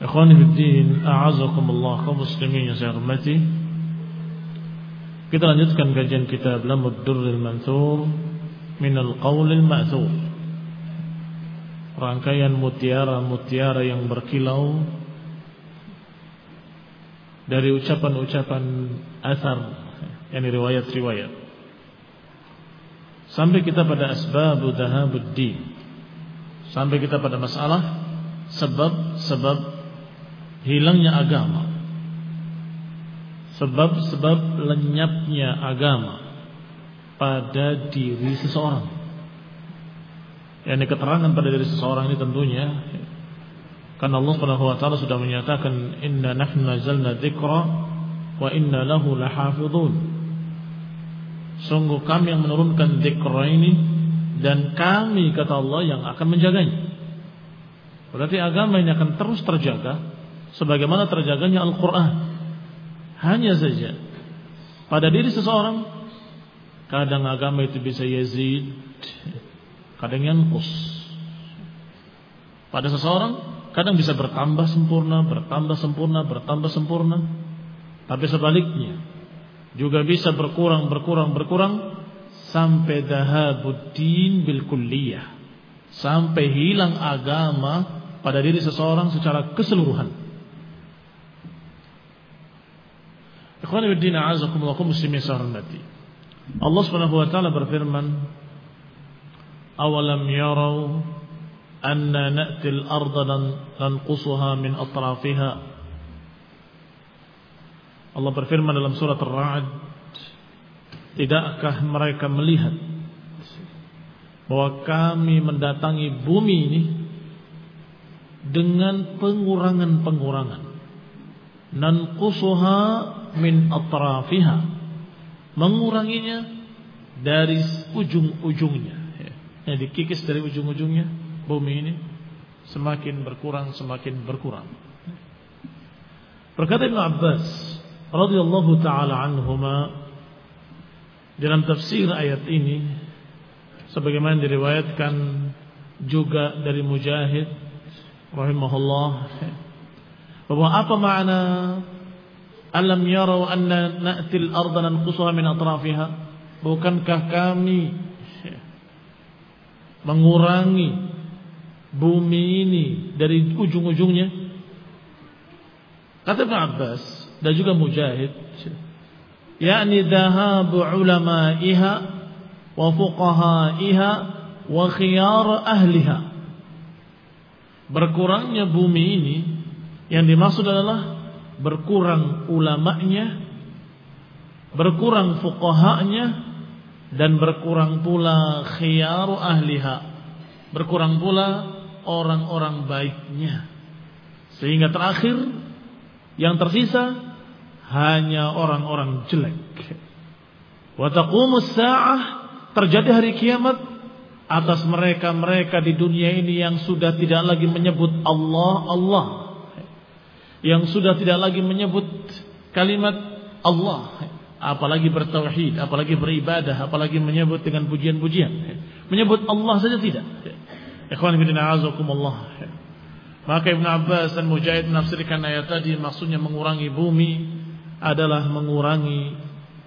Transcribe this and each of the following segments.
Ikhwani fiddin, a'azakumullah kaum muslimin yang saya hormati. Kita lanjutkan kajian kitab Lamud Durril Mansur min al-Qaulil Ma'thur. Rangkaian mutiara-mutiara yang berkilau dari ucapan-ucapan asar yang riwayat-riwayat. Sampai kita pada asbabu dhahabud din. Sampai kita pada masalah sebab-sebab hilangnya agama. Sebab-sebab lenyapnya agama pada diri seseorang. Yang keterangan pada diri seseorang ini tentunya karena Allah Subhanahu wa taala sudah menyatakan inna nahnu nazzalna dzikra wa inna lahu lahafizun sungguh kami yang menurunkan dzikra ini dan kami kata Allah yang akan menjaganya. Berarti agama ini akan terus terjaga sebagaimana terjaganya Al-Quran. Hanya saja pada diri seseorang kadang agama itu bisa yazid, kadang yankus. Pada seseorang kadang bisa bertambah sempurna, bertambah sempurna, bertambah sempurna. Tapi sebaliknya juga bisa berkurang, berkurang, berkurang sampai dahabuddin bil kulliyah. Sampai hilang agama pada diri seseorang secara keseluruhan. Ikhwan ibn a'azakumullah muslimin sahormati. Allah Subhanahu wa taala berfirman, "Awalam yarau anna na'til arda nanqusuha min atrafiha." Allah berfirman dalam surat Ar-Ra'd, "Tidakkah mereka melihat bahwa kami mendatangi bumi ini dengan pengurangan-pengurangan. Nanqusuha min atrafiha. Menguranginya dari ujung-ujungnya. Ya, dikikis dari ujung-ujungnya bumi ini semakin berkurang semakin berkurang. Berkata Ibn Abbas radhiyallahu taala anhuma dalam tafsir ayat ini sebagaimana diriwayatkan juga dari Mujahid rahimahullah bahwa apa makna Alam yarau anna na'til arda nanqusuha min atrafiha? Bukankah kami mengurangi bumi ini dari ujung-ujungnya? Kata Ibn Abbas dan juga Mujahid, yakni dahabu ulama'iha wa fuqaha'iha wa khiyar ahliha. Berkurangnya bumi ini yang dimaksud adalah berkurang ulamanya, berkurang fuqahanya dan berkurang pula khiyaru ahliha. Berkurang pula orang-orang baiknya. Sehingga terakhir yang tersisa hanya orang-orang jelek. Wa taqumus sa'ah terjadi hari kiamat atas mereka-mereka di dunia ini yang sudah tidak lagi menyebut Allah Allah yang sudah tidak lagi menyebut kalimat Allah, apalagi bertauhid, apalagi beribadah, apalagi menyebut dengan pujian-pujian. Menyebut Allah saja tidak. Ikhwan bin a'azakumullah. Maka Ibn Abbas dan Mujahid menafsirkan ayat tadi maksudnya mengurangi bumi adalah mengurangi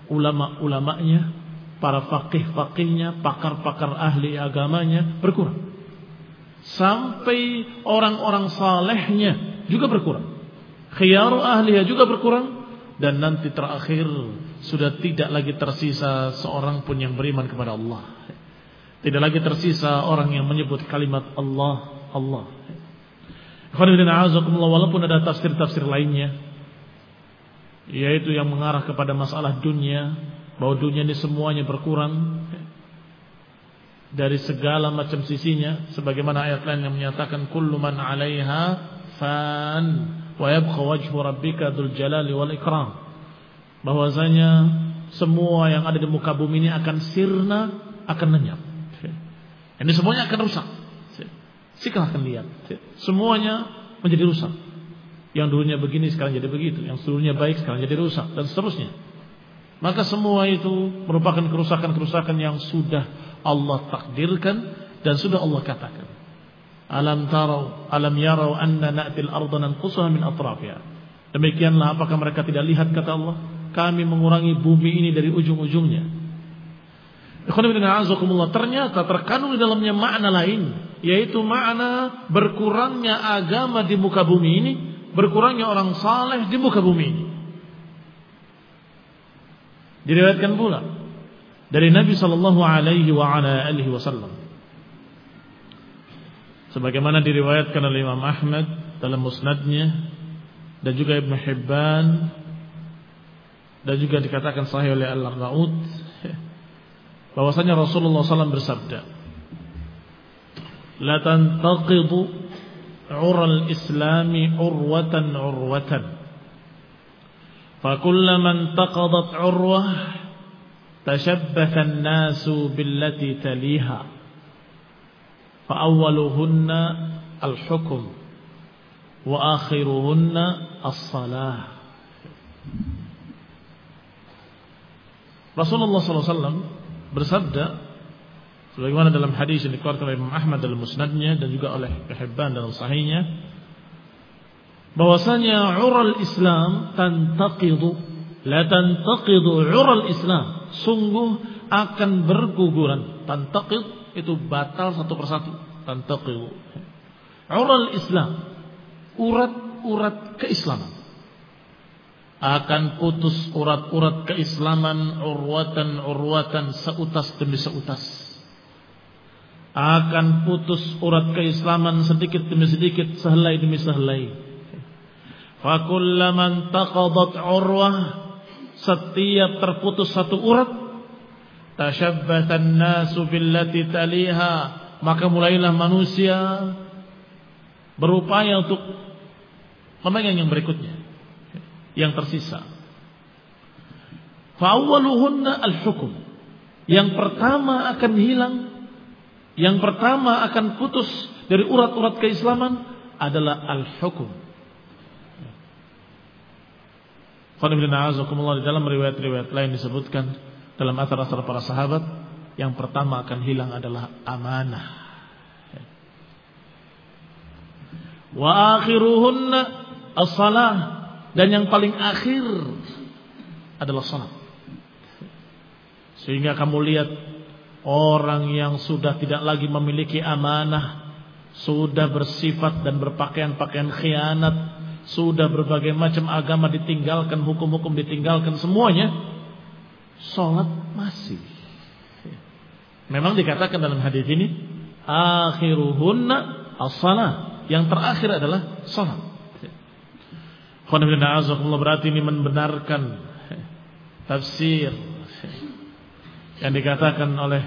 ulama-ulamanya, para fakih-fakihnya, pakar-pakar ahli agamanya berkurang. Sampai orang-orang salehnya juga berkurang. Khiyaru ahliya juga berkurang dan nanti terakhir sudah tidak lagi tersisa seorang pun yang beriman kepada Allah. Tidak lagi tersisa orang yang menyebut kalimat Allah, Allah. Walaupun ada tafsir-tafsir lainnya yaitu yang mengarah kepada masalah dunia, bahwa dunia ini semuanya berkurang dari segala macam sisinya sebagaimana ayat lain yang menyatakan kullu man 'alaiha fan wa wajhu rabbika dzul jalali wal ikram. Bahwasanya semua yang ada di muka bumi ini akan sirna akan lenyap. Ini semuanya akan rusak. Silahkan lihat. Semuanya menjadi rusak. Yang dulunya begini sekarang jadi begitu. Yang dulunya baik sekarang jadi rusak. Dan seterusnya. Maka semua itu merupakan kerusakan-kerusakan yang sudah Allah takdirkan dan sudah Allah katakan. Alam tarau, alam yarau anna na'til arda nanqusuha min atrafiha. Demikianlah apakah mereka tidak lihat kata Allah, kami mengurangi bumi ini dari ujung-ujungnya. Ternyata terkandung di dalamnya makna lain, yaitu makna berkurangnya agama di muka bumi ini, berkurangnya orang saleh di muka bumi ini. Diriwayatkan pula dari Nabi sallallahu alaihi wasallam sebagaimana diriwayatkan oleh Imam Ahmad dalam musnadnya dan juga Ibn Hibban dan juga dikatakan sahih oleh Al-Arnaud bahwasanya Rasulullah SAW bersabda la tantaqidu ural islami urwatan urwatan. فكلما انتقضت urwah tashabbatha an-nasu billati taliha. فأولهن الحكم وآخرهن الصلاة Rasulullah SAW bersabda sebagaimana dalam hadis yang dikeluarkan oleh Imam Ahmad dalam musnadnya dan juga oleh Hibban dalam sahihnya bahwasanya ural Islam tantaqidu la tantaqidu ural Islam sungguh akan berguguran. Tantaqid itu batal satu persatu. Tantaqid. Ural Islam. Urat-urat keislaman. Akan putus urat-urat keislaman urwatan-urwatan seutas demi seutas. Akan putus urat keislaman sedikit demi sedikit, sehelai demi sehelai. Fakullaman taqadat urwah setiap terputus satu urat tashabbatan nasu billati taliha maka mulailah manusia berupaya untuk memegang yang berikutnya yang tersisa. Fa'awwaluhunna al-hukum yang pertama akan hilang yang pertama akan putus dari urat-urat keislaman adalah al-hukum di dalam riwayat-riwayat lain disebutkan dalam asar-asar para sahabat yang pertama akan hilang adalah amanah. Wa akhiruhunna as-salah dan yang paling akhir adalah salat. Sehingga kamu lihat orang yang sudah tidak lagi memiliki amanah, sudah bersifat dan berpakaian-pakaian khianat, sudah berbagai macam agama ditinggalkan, hukum-hukum ditinggalkan semuanya. Sholat masih. Memang dikatakan dalam hadis ini, akhiruhunna as-salah. Yang terakhir adalah sholat. Khonibina berarti ini membenarkan tafsir yang dikatakan oleh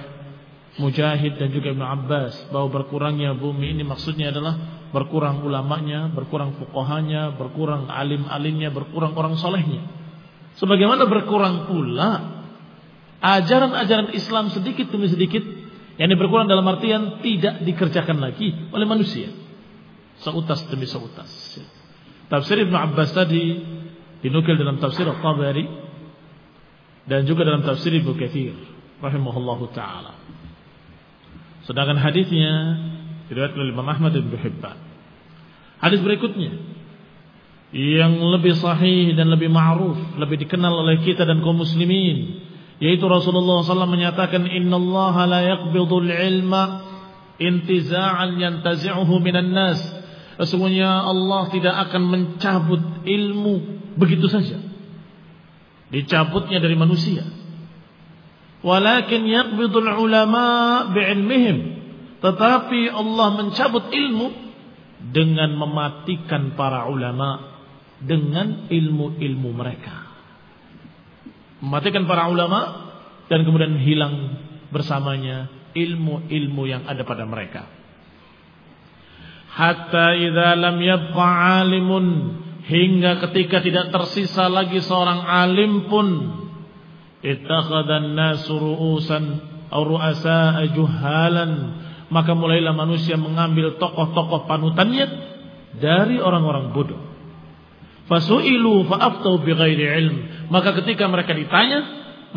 Mujahid dan juga Ibn Abbas bahwa berkurangnya bumi ini maksudnya adalah berkurang ulamanya, berkurang fukohanya, berkurang alim-alimnya, berkurang orang solehnya. Sebagaimana berkurang pula ajaran-ajaran Islam sedikit demi sedikit yang berkurang dalam artian tidak dikerjakan lagi oleh manusia. Seutas demi seutas. Tafsir Ibn Abbas tadi dinukil dalam tafsir Al-Tabari dan juga dalam tafsir Ibnu Katsir rahimahullahu taala. Sedangkan hadisnya diriwayatkan oleh Imam Ahmad dan Hibban. Hadis berikutnya yang lebih sahih dan lebih ma'ruf, lebih dikenal oleh kita dan kaum muslimin, yaitu Rasulullah SAW menyatakan Inna Allah la yaqbidul ilma intiza'an yantazi'uhu minan nas. Sesungguhnya Allah tidak akan mencabut ilmu begitu saja. Dicabutnya dari manusia. Walakin yaqbidul ulama bi'ilmihim. Tetapi Allah mencabut ilmu dengan mematikan para ulama dengan ilmu-ilmu mereka. Mematikan para ulama dan kemudian hilang bersamanya ilmu-ilmu yang ada pada mereka. Hatta idza lam yabqa alimun hingga ketika tidak tersisa lagi seorang alim pun ittakhadhan nasu ru'usan aw ru'asa juhalan maka mulailah manusia mengambil tokoh-tokoh panutannya dari orang-orang bodoh Fasu'ilu fa'aftau bighairi ilm. Maka ketika mereka ditanya,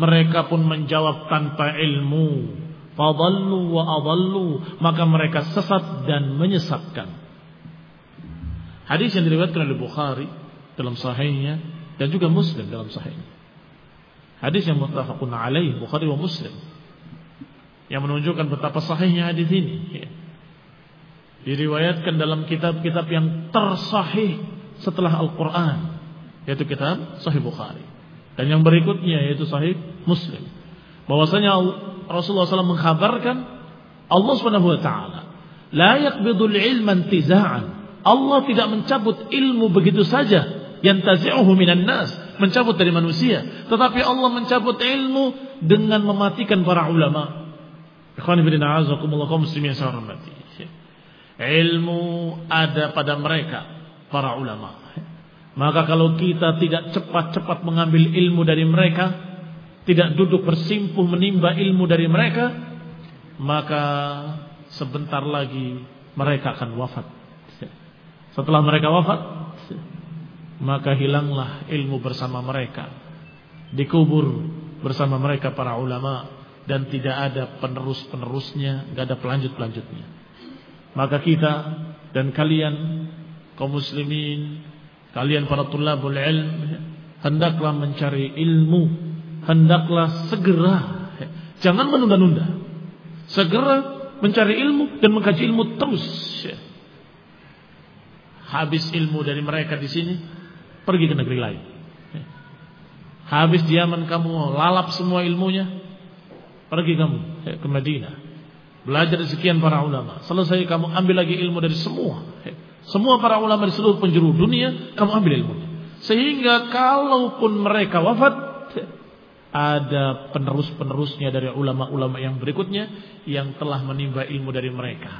mereka pun menjawab tanpa ilmu. Fadallu wa adallu. Maka mereka sesat dan menyesatkan. Hadis yang diriwayatkan oleh Bukhari dalam sahihnya dan juga Muslim dalam sahihnya. Hadis yang muttafaqun alaih Bukhari wa Muslim. Yang menunjukkan betapa sahihnya hadis ini. Diriwayatkan dalam kitab-kitab yang tersahih setelah Al-Quran yaitu kitab Sahih Bukhari. Dan yang berikutnya yaitu Sahih Muslim. Bahwasanya Rasulullah SAW mengkhabarkan Allah Subhanahu Wa Taala la yaqbidul ilma intiza'an Allah tidak mencabut ilmu begitu saja yang tazi'uhu minan nas mencabut dari manusia. Tetapi Allah mencabut ilmu dengan mematikan para ulama. Ikhwan fillah azakumullah kaum muslimin ilmu ada pada mereka para ulama. Maka kalau kita tidak cepat-cepat mengambil ilmu dari mereka, tidak duduk bersimpuh menimba ilmu dari mereka, maka sebentar lagi mereka akan wafat. Setelah mereka wafat, maka hilanglah ilmu bersama mereka. Dikubur bersama mereka para ulama dan tidak ada penerus-penerusnya, tidak ada pelanjut-pelanjutnya. Maka kita dan kalian kaum muslimin, kalian para tulabul ilm, hendaklah mencari ilmu, hendaklah segera, jangan menunda-nunda. Segera mencari ilmu dan mengkaji ilmu terus. Habis ilmu dari mereka di sini, pergi ke negeri lain. Habis diaman kamu lalap semua ilmunya, pergi kamu ke Madinah. Belajar sekian para ulama. Selesai kamu ambil lagi ilmu dari semua. Semua para ulama di seluruh penjuru dunia, kamu ambil ilmunya. Sehingga kalaupun mereka wafat, ada penerus-penerusnya dari ulama-ulama yang berikutnya yang telah menimba ilmu dari mereka.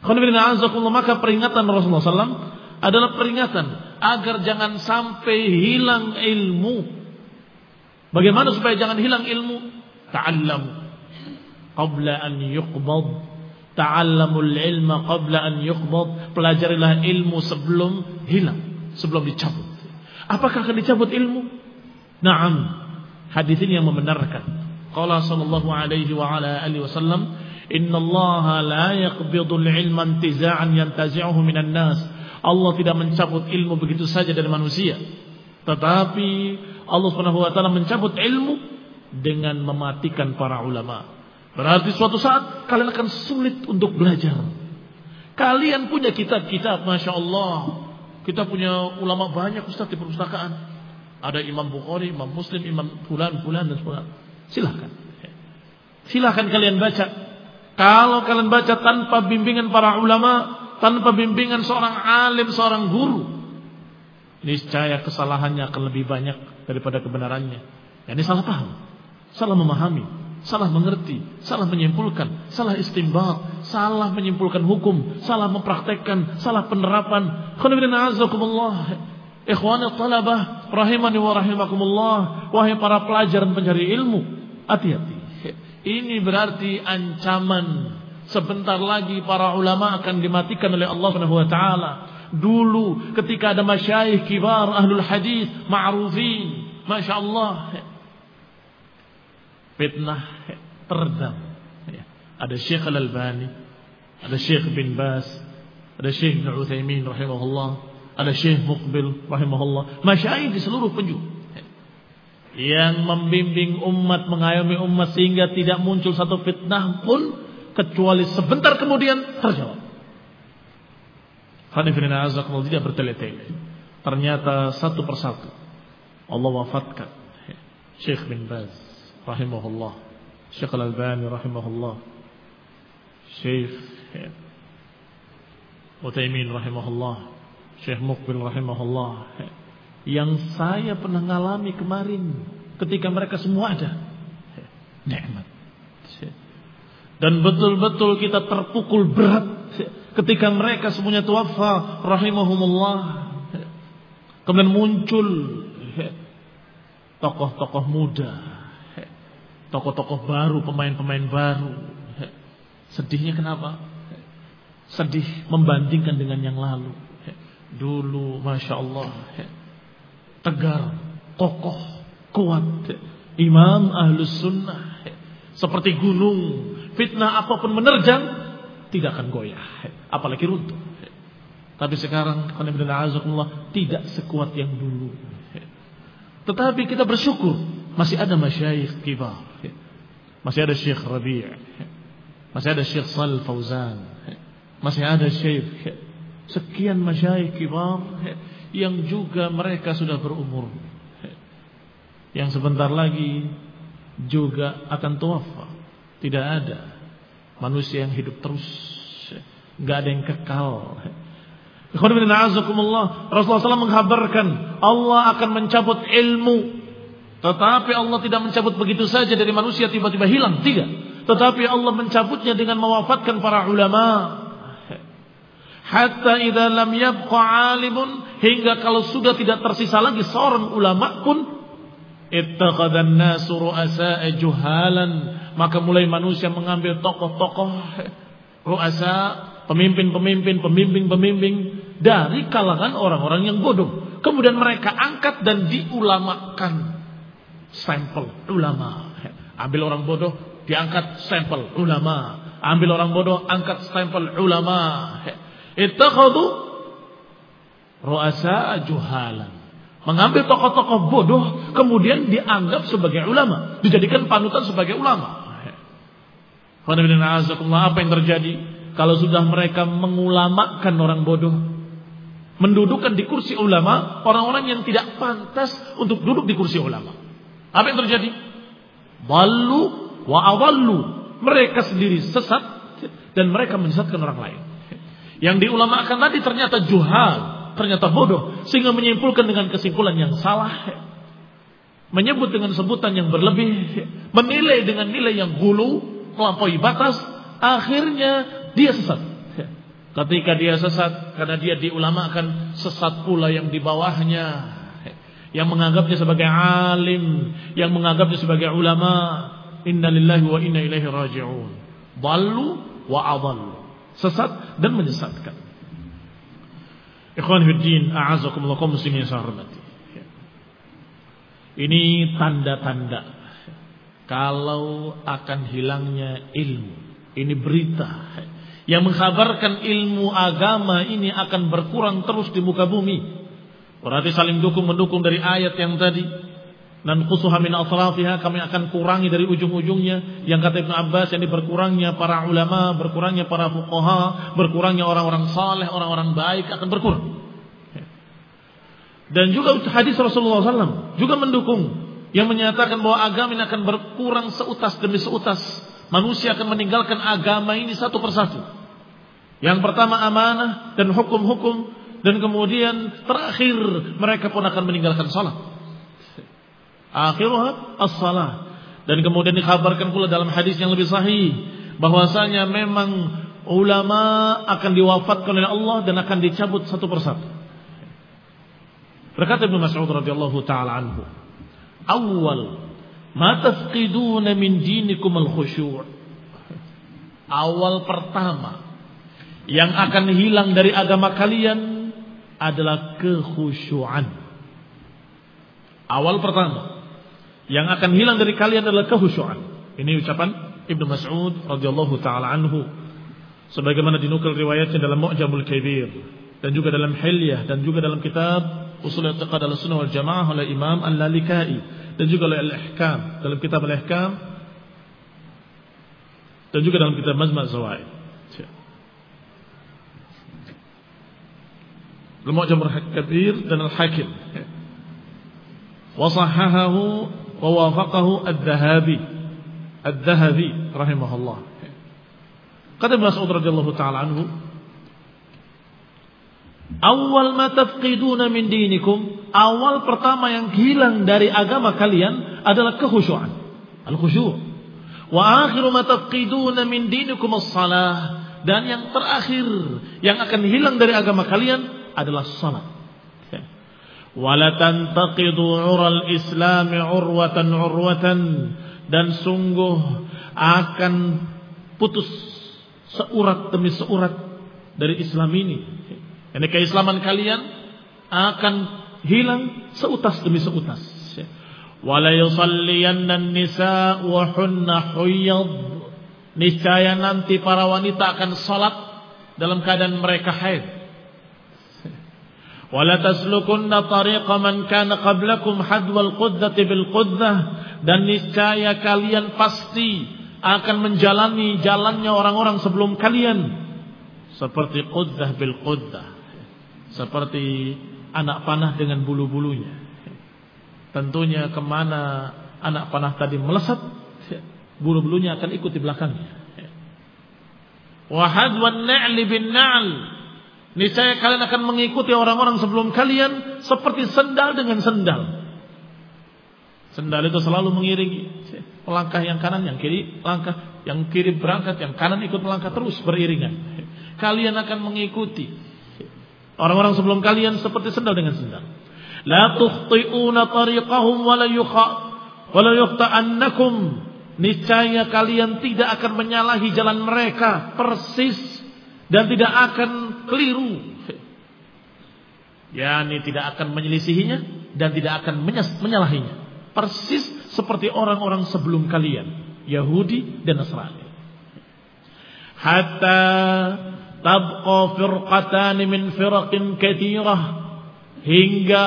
Maka peringatan Rasulullah SAW adalah peringatan agar jangan sampai hilang ilmu. Bagaimana supaya jangan hilang ilmu? Ta'allam qabla an yuqbad Ta'allamul ilma qabla an yuqbad. Pelajarilah ilmu sebelum hilang, sebelum dicabut. Apakah akan dicabut ilmu? Naam. Hadis ini yang membenarkan. Qala sallallahu alaihi wa ala alihi wasallam, "Inna Allah la yaqbidul ilma intiza'an yantazi'uhu minan nas." Allah tidak mencabut ilmu begitu saja dari manusia. Tetapi Allah Subhanahu wa taala mencabut ilmu dengan mematikan para ulama. Berarti suatu saat kalian akan sulit untuk belajar. Kalian punya kitab-kitab, masya Allah. Kita punya ulama banyak ustaz di perpustakaan. Ada Imam Bukhari, Imam Muslim, Imam Fulan, Fulan dan sebagainya. Silahkan. Silahkan kalian baca. Kalau kalian baca tanpa bimbingan para ulama, tanpa bimbingan seorang alim, seorang guru, niscaya kesalahannya akan lebih banyak daripada kebenarannya. Ini salah paham, salah memahami salah mengerti, salah menyimpulkan, salah istimbat, salah menyimpulkan hukum, salah mempraktekkan, salah penerapan. Ikhwan talabah rahimani wa rahimakumullah, wahai para pelajar dan pencari ilmu, hati-hati. Ini berarti ancaman sebentar lagi para ulama akan dimatikan oleh Allah Subhanahu wa taala. Dulu ketika ada masyayikh kibar ahlul hadis ma'rufin, Masya Allah fitnah teredam. Ya. Ada Syekh Al-Albani, ada Syekh bin Bas, ada Syekh Ibn Uthaymin rahimahullah, ada Syekh Muqbil rahimahullah, masyayikh di seluruh penjuru yang membimbing umat, mengayomi umat sehingga tidak muncul satu fitnah pun kecuali sebentar kemudian terjawab. Hanifin azakumullah tidak bertele-tele. Ternyata satu persatu Allah wafatkan Syekh bin Baz rahimahullah, Syekh Al-Albani rahimahullah, Syekh Utsaimin rahimahullah, Syekh Mukbil rahimahullah yang saya pernah ngalami kemarin ketika mereka semua ada. Nikmat. Dan betul-betul kita terpukul berat ketika mereka semuanya tuafa rahimahumullah. Kemudian muncul tokoh-tokoh muda, tokoh-tokoh baru, pemain-pemain baru. Sedihnya kenapa? Sedih membandingkan dengan yang lalu. Dulu, masya Allah, tegar, kokoh, kuat. Imam ahlus sunnah. Seperti gunung. Fitnah apa pun menerjang. Tidak akan goyah. Apalagi runtuh. Tapi sekarang tidak sekuat yang dulu. Tetapi kita bersyukur masih ada masyayikh kibar. Masih ada Syekh Rabi' Masih ada Syekh Sal Fauzan Masih ada Syekh Sekian masyayikh kibar yang juga mereka sudah berumur. Yang sebentar lagi juga akan tuafa. Tidak ada manusia yang hidup terus. Gak ada yang kekal. Rasulullah SAW menghabarkan Allah akan mencabut ilmu. Tetapi Allah tidak mencabut begitu saja dari manusia tiba-tiba hilang. Tidak. Tetapi Allah mencabutnya dengan mewafatkan para ulama. Hatta idza lam yabqa alimun hingga kalau sudah tidak tersisa lagi seorang ulama pun ittakhadhan nasu ru'asa'a juhalan maka mulai manusia mengambil tokoh-tokoh ru'asa pemimpin-pemimpin pemimpin-pemimpin dari kalangan orang-orang yang bodoh kemudian mereka angkat dan diulamakan sampel ulama ambil orang bodoh diangkat sampel ulama ambil orang bodoh angkat sampel ulama Ittakhadhu ru'asa juhalan. Mengambil tokoh-tokoh bodoh kemudian dianggap sebagai ulama, dijadikan panutan sebagai ulama. Apa yang terjadi kalau sudah mereka mengulamakan orang bodoh? Mendudukkan di kursi ulama orang-orang yang tidak pantas untuk duduk di kursi ulama. Apa yang terjadi? Balu wa awallu. Mereka sendiri sesat dan mereka menyesatkan orang lain. Yang diulamakan tadi ternyata juhal, ternyata bodoh, sehingga menyimpulkan dengan kesimpulan yang salah. Menyebut dengan sebutan yang berlebih, menilai dengan nilai yang gulu, melampaui batas, akhirnya dia sesat. Ketika dia sesat, karena dia diulamakan, sesat pula yang di bawahnya. Yang menganggapnya sebagai alim, yang menganggapnya sebagai ulama. Inna lillahi wa inna ilaihi raji'un. Ballu wa adallu sesat dan menyesatkan. Ikhwan fiddin, a'azakumullah kaum muslimin hormati. Ini tanda-tanda kalau akan hilangnya ilmu. Ini berita yang mengkhabarkan ilmu agama ini akan berkurang terus di muka bumi. Berarti saling dukung mendukung dari ayat yang tadi dan khusuha min atrafiha kami akan kurangi dari ujung-ujungnya yang kata Ibnu Abbas yang berkurangnya para ulama, berkurangnya para fuqaha, berkurangnya orang-orang saleh, orang-orang baik akan berkurang. Dan juga hadis Rasulullah SAW juga mendukung yang menyatakan bahwa agama ini akan berkurang seutas demi seutas. Manusia akan meninggalkan agama ini satu persatu. Yang pertama amanah dan hukum-hukum dan kemudian terakhir mereka pun akan meninggalkan salat. Akhirnya as-salah. Dan kemudian dikabarkan pula dalam hadis yang lebih sahih bahwasanya memang ulama akan diwafatkan oleh Allah dan akan dicabut satu persatu. Berkata Ibnu Mas'ud radhiyallahu taala anhu, "Awwal ma tafqiduna min dinikum al-khusyu'." Awal pertama yang akan hilang dari agama kalian adalah kekhusyuan. Awal pertama Yang akan hilang dari kalian adalah kehusyuan. Ini ucapan Ibnu Mas'ud radhiyallahu taala anhu. Sebagaimana dinukil riwayatnya dalam Mu'jamul Kabir dan juga dalam Hilyah dan juga dalam kitab Usul I'tiqad Al-Sunnah wal Jamaah oleh Imam Al-Lalikai dan juga oleh Al-Ihkam dalam kitab Al-Ihkam dan juga dalam kitab Mazma' Zawaid. Al-Mu'jam al-Kabir dan Al-Hakim. Wasahahahu wa wafaqahu Ad-Dhahabi. Ad-Dhahabi rahimahullah. Kata Ibn Mas'ud radhiyallahu taala anhu, "Awal ma tafqiduna min dinikum, awal pertama yang hilang dari agama kalian adalah kekhusyuan." Al-khusyu'. Wa akhiru ma tafqiduna min dinikum as-salah. Dan yang terakhir yang akan hilang dari agama kalian adalah salat. wala tantaqidu ural islami urwatan urwatan dan sungguh akan putus seurat demi seurat dari Islam ini. Ini keislaman kalian akan hilang seutas demi seutas. Wala yusalliyanna nisa wa hunna. Niscaya nanti para wanita akan salat dalam keadaan mereka haid. Wala taslukunna tariqa man kana qablakum hadwal quddati dan niscaya kalian pasti akan menjalani jalannya orang-orang sebelum kalian. Seperti quddah bil quddah. Seperti anak panah dengan bulu-bulunya. Tentunya ke mana anak panah tadi melesat bulu-bulunya akan ikut di belakangnya. Wahad wan na'li bin na'l Niscaya kalian akan mengikuti orang-orang sebelum kalian seperti sendal dengan sendal. Sendal itu selalu mengiringi langkah yang kanan, yang kiri langkah, yang kiri berangkat, yang kanan ikut melangkah terus beriringan. Kalian akan mengikuti orang-orang sebelum kalian seperti sendal dengan sendal. La tukhti'una tariqahum wa la yukha wa la yuhta'annakum. Niscaya kalian tidak akan menyalahi jalan mereka persis dan tidak akan keliru. Yani tidak akan menyelisihinya dan tidak akan menyalahinya. Persis seperti orang-orang sebelum kalian, Yahudi dan Nasrani. Hatta tabqa firqatan min firqin kathirah hingga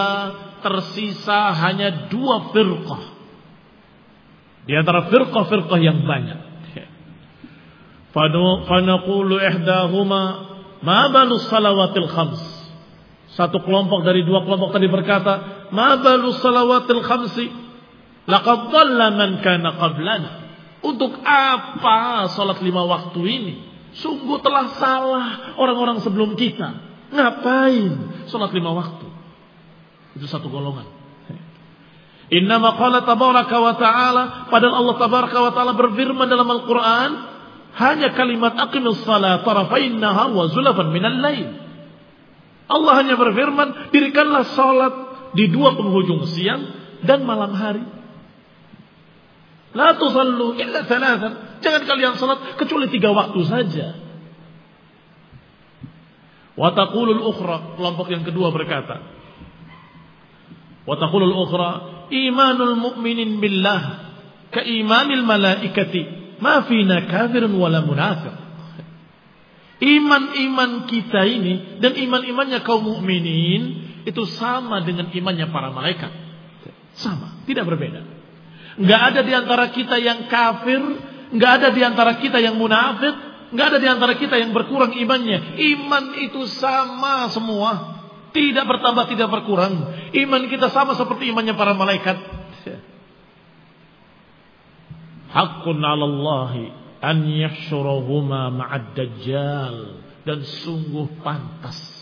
tersisa hanya dua firqah di antara firqah-firqah yang banyak. Fanaqulu ihdahuma Ma balu salawatil khams. Satu kelompok dari dua kelompok tadi berkata, Ma balu salawatil khamsi. Laqad dhalla man kana qablana. Untuk apa salat lima waktu ini? Sungguh telah salah orang-orang sebelum kita. Ngapain salat lima waktu? Itu satu golongan. Innama qala tabaraka wa ta'ala. Padahal Allah tabaraka wa ta'ala berfirman dalam Al-Quran. Hanya kalimat aqimus salat tarafain nahar wa zulafan minal lain. Allah hanya berfirman, dirikanlah salat di dua penghujung siang dan malam hari. La tusallu illa thalathan. Jangan kalian salat kecuali tiga waktu saja. Wa taqulul ukhra, kelompok yang kedua berkata. Wa taqulul ukhra, imanul mu'minin billah ka imanil malaikati Ma fina kafirun wala munafiq. Iman-iman kita ini dan iman-imannya kaum mukminin itu sama dengan imannya para malaikat. Sama, tidak berbeda. Enggak ada di antara kita yang kafir, enggak ada di antara kita yang munafik, enggak ada di antara kita yang berkurang imannya. Iman itu sama semua. Tidak bertambah, tidak berkurang. Iman kita sama seperti imannya para malaikat. Hakun 'ala Allah an yahsyurahuma ma'ad dajjal dan sungguh pantas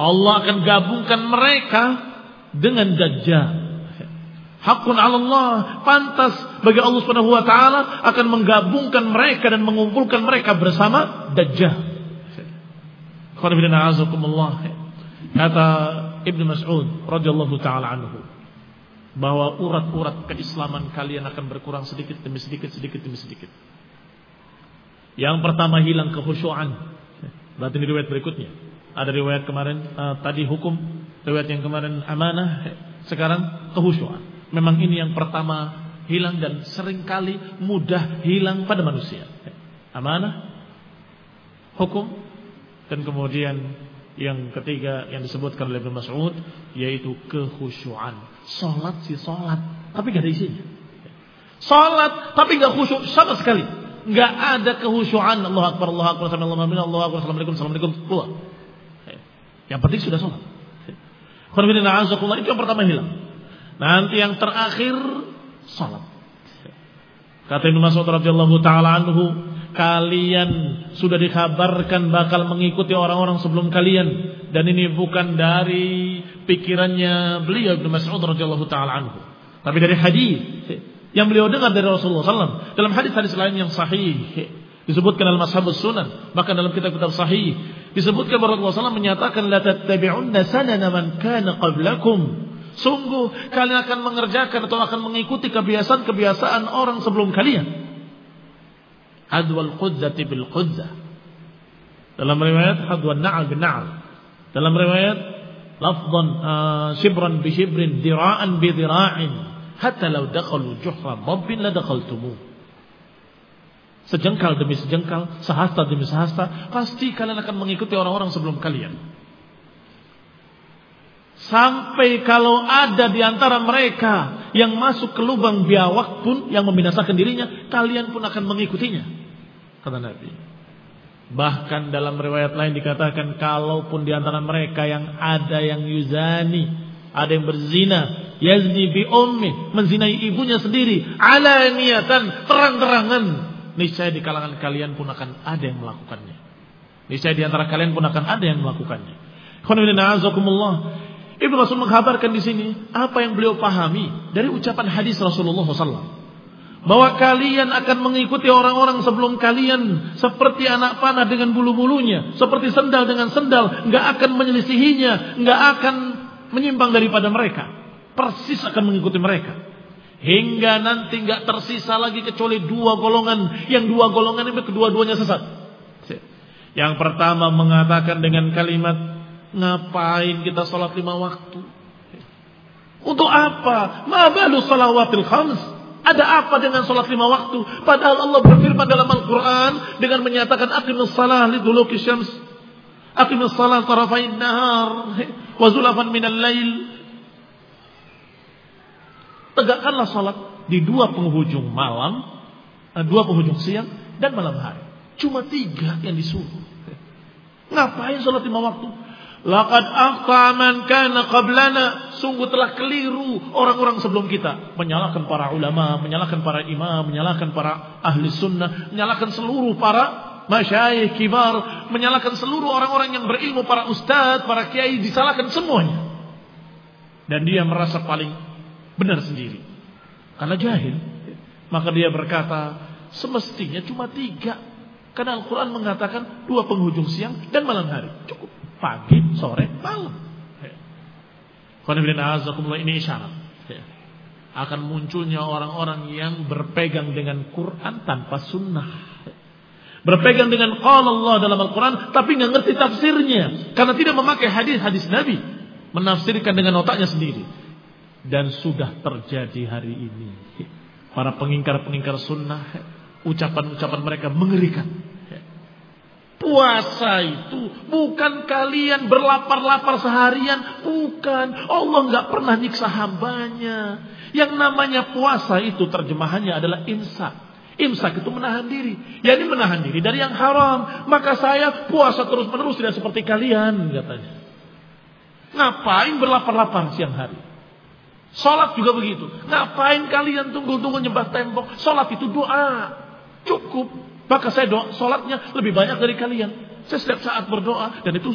Allah akan gabungkan mereka dengan dajjal. Hakun 'ala Allah pantas bagi Allah Subhanahu wa taala akan menggabungkan mereka dan mengumpulkan mereka bersama dajjal. Kata Ibnu Mas'ud radhiyallahu taala anhu bahwa urat-urat keislaman kalian akan berkurang sedikit demi sedikit, sedikit demi sedikit. Yang pertama hilang kehusuan. Berarti ini riwayat berikutnya. Ada riwayat kemarin uh, tadi hukum, riwayat yang kemarin amanah, sekarang kehusuan. Memang ini yang pertama hilang dan sering kali mudah hilang pada manusia. Amanah, hukum, dan kemudian yang ketiga yang disebutkan oleh Ibn Mas'ud yaitu kekhusyuan. Salat sih salat, tapi gak ada isinya. Salat tapi gak khusyuk sama sekali. Gak ada kehusyuan. Allah Akbar, Allah Akbar, Allah Akbar, Allah Akbar, Assalamualaikum, Assalamualaikum, keluar. Yang penting sudah salat. Itu yang pertama hilang. Nanti yang terakhir salat. Kata Ibnu Mas'ud radhiyallahu taala anhu, kalian sudah dikabarkan bakal mengikuti orang-orang sebelum kalian. Dan ini bukan dari pikirannya beliau Ibnu Mas'ud radhiyallahu taala anhu, tapi dari hadis yang beliau dengar dari Rasulullah SAW dalam hadis-hadis lain yang sahih disebutkan dalam Ashabus Sunan bahkan dalam kitab-kitab sahih disebutkan bahwa Rasulullah SAW menyatakan la tattabi'unna sanana man kana qablakum. Sungguh kalian akan mengerjakan atau akan mengikuti kebiasaan-kebiasaan orang sebelum kalian. Hadwal qudzati bil qudzah. Dalam riwayat hadwan na'al bin na'al. Dalam riwayat lafdan uh, shibran bi shibrin dira'an bi dira'in hatta law dakhalu juhra dhabbin la. Sejengkal demi sejengkal, sehasta demi sehasta, pasti kalian akan mengikuti orang-orang sebelum kalian. Sampai kalau ada di antara mereka yang masuk ke lubang biawak pun yang membinasakan dirinya, kalian pun akan mengikutinya. Kata Nabi. Bahkan dalam riwayat lain dikatakan kalaupun di antara mereka yang ada yang yuzani, ada yang berzina, yazni bi ummi, menzinai ibunya sendiri, ala niatan terang-terangan, niscaya di kalangan kalian pun akan ada yang melakukannya. Niscaya di antara kalian pun akan ada yang melakukannya. Ibnu Mas'ud mengkabarkan di sini apa yang beliau pahami dari ucapan hadis Rasulullah SAW. Bahwa kalian akan mengikuti orang-orang sebelum kalian seperti anak panah dengan bulu-bulunya, seperti sendal dengan sendal, nggak akan menyelisihinya, nggak akan menyimpang daripada mereka. Persis akan mengikuti mereka. Hingga nanti nggak tersisa lagi kecuali dua golongan, yang dua golongan itu kedua-duanya sesat. Yang pertama mengatakan dengan kalimat Ngapain kita sholat lima waktu? Untuk apa? Mabalu salawatil khams. Ada apa dengan sholat lima waktu? Padahal Allah berfirman dalam Al-Quran dengan menyatakan aqimus salah liduluki syams. Aqimus salah tarafain nahar. Wa zulafan minal lail. Tegakkanlah sholat di dua penghujung malam, eh, dua penghujung siang dan malam hari. Cuma tiga yang disuruh. Ngapain sholat lima waktu? Laqad akhta man kana qablana. Sungguh telah keliru orang-orang sebelum kita. Menyalahkan para ulama, menyalahkan para imam, menyalahkan para ahli sunnah, menyalahkan seluruh para masyayikh kibar, menyalahkan seluruh orang-orang yang berilmu, para ustadz, para kiai, disalahkan semuanya. Dan dia merasa paling benar sendiri. Karena jahil. Maka dia berkata, semestinya cuma tiga. Karena Al-Quran mengatakan dua penghujung siang dan malam hari. Cukup pagi, sore, malam. ini isyarat. Akan munculnya orang-orang yang berpegang dengan Quran tanpa sunnah. Berpegang dengan qala Allah dalam Al-Quran tapi nggak ngerti tafsirnya. Karena tidak memakai hadis-hadis Nabi. Menafsirkan dengan otaknya sendiri. Dan sudah terjadi hari ini. Para pengingkar-pengingkar sunnah. Ucapan-ucapan mereka mengerikan. Puasa itu bukan kalian berlapar-lapar seharian, bukan. Allah nggak pernah nyiksa hambanya. Yang namanya puasa itu terjemahannya adalah imsak. Imsak itu menahan diri. Ya ini menahan diri dari yang haram. Maka saya puasa terus-menerus tidak seperti kalian katanya. Ngapain berlapar-lapar siang hari? Sholat juga begitu. Ngapain kalian tunggu-tunggu nyembah tembok? Sholat itu doa. Cukup. Maka saya doa, sholatnya lebih banyak dari kalian. Saya setiap saat berdoa dan itu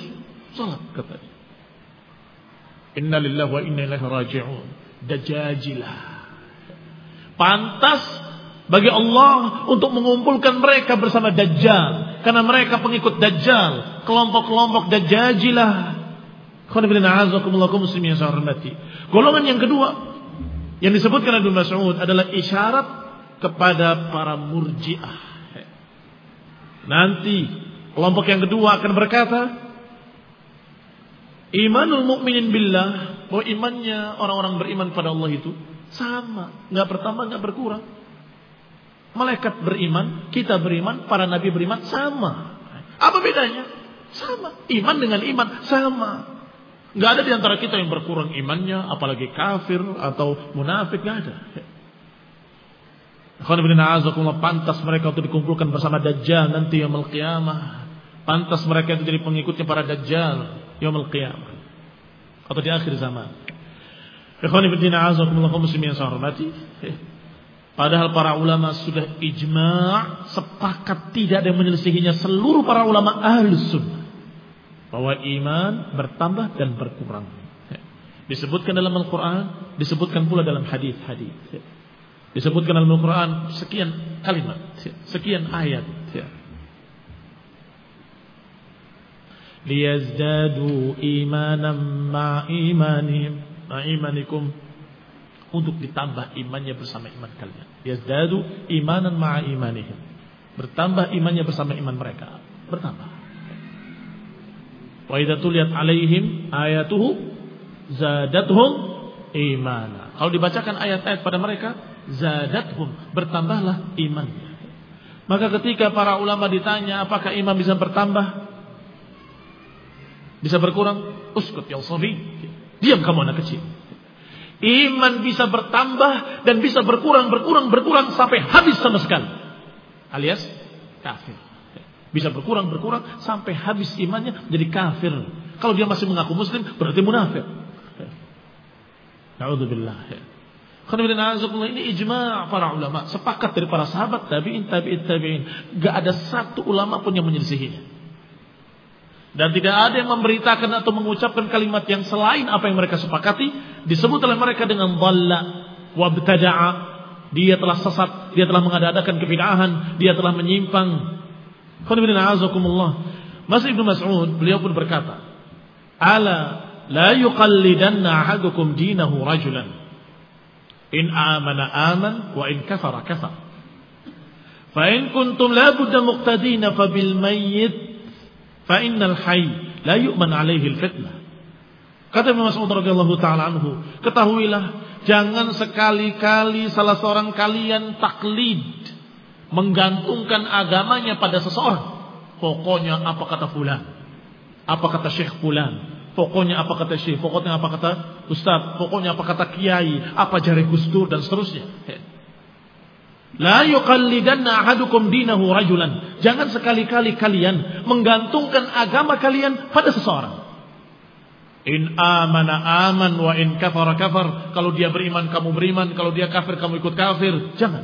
sholat katanya. Inna lillahi wa inna ilaihi raji'un. Dajajilah. Pantas bagi Allah untuk mengumpulkan mereka bersama Dajjal. Karena mereka pengikut Dajjal. Kelompok-kelompok Dajajilah. muslimin yang hormati. Golongan yang kedua yang disebutkan Abu Mas'ud adalah isyarat kepada para murjiah. Nanti kelompok yang kedua akan berkata, imanul mukminin billah, bahwa imannya orang-orang beriman pada Allah itu Sama, nggak bertambah, nggak berkurang. Malaikat beriman, kita beriman, para nabi beriman sama. Apa bedanya? Sama. Iman dengan iman sama. Nggak ada di antara kita yang berkurang imannya, apalagi kafir atau munafik, nggak ada. Pantas mereka untuk dikumpulkan bersama Dajjal nanti yang qiyamah. Pantas mereka itu jadi pengikutnya para Dajjal yang qiyamah. Atau di akhir zaman. Yang hormati. Padahal para ulama sudah ijma' sepakat tidak ada yang menyelisihinya seluruh para ulama ahlus sunnah. Bahwa iman bertambah dan berkurang. Disebutkan dalam Al-Quran, disebutkan pula dalam hadis-hadis. Disebutkan dalam Al-Quran sekian kalimat, sekian ayat. Liyazdadu imanan ma'imanihim ma'imanikum untuk ditambah imannya bersama iman kalian. Yazdadu imanan ma'a imanihim. Bertambah imannya bersama iman mereka. Bertambah. Wa idza tuliyat alaihim ayatuhu zadatuhum imana. Kalau dibacakan ayat-ayat pada mereka, zadathum, bertambahlah imannya. Maka ketika para ulama ditanya apakah iman bisa bertambah? Bisa berkurang? Uskut ya sabi. Diam kamu anak kecil. Iman bisa bertambah dan bisa berkurang, berkurang, berkurang sampai habis sama sekali. Alias kafir. Bisa berkurang, berkurang sampai habis imannya jadi kafir. Kalau dia masih mengaku muslim berarti munafik. Naudzubillah. Ini ijma' para ulama, sepakat dari para sahabat tabi'in tabi'in tabi'in. Gak ada satu ulama pun yang menyelisihinya. Dan tidak ada yang memberitakan atau mengucapkan kalimat yang selain apa yang mereka sepakati. Disebut oleh mereka dengan dhalla wabtada'a. Dia telah sesat, dia telah mengadakan kebid'ahan, dia telah menyimpang. Masih Ibnu Mas'ud, beliau pun berkata, "Ala la yuqallidanna ahadukum dinahu rajulan. In amana aman wa in kafara kafar. Fa in kuntum la budda muqtadina fa bil mayyit Fa innal hayy la yu'man alaihi fitnah. Kata Imam Mas'ud radhiyallahu taala anhu, ketahuilah jangan sekali-kali salah seorang kalian taklid menggantungkan agamanya pada seseorang. Pokoknya apa kata fulan? Apa kata syekh fulan? Pokoknya apa kata syekh, pokoknya apa kata ustaz, pokoknya apa kata kiai, apa jari gustur dan seterusnya. La yuqallidanna ahadukum dinahu rajulan. Jangan sekali-kali kalian menggantungkan agama kalian pada seseorang. In amana aman wa in kafara kafar. Kalau dia beriman kamu beriman, kalau dia kafir kamu ikut kafir. Jangan.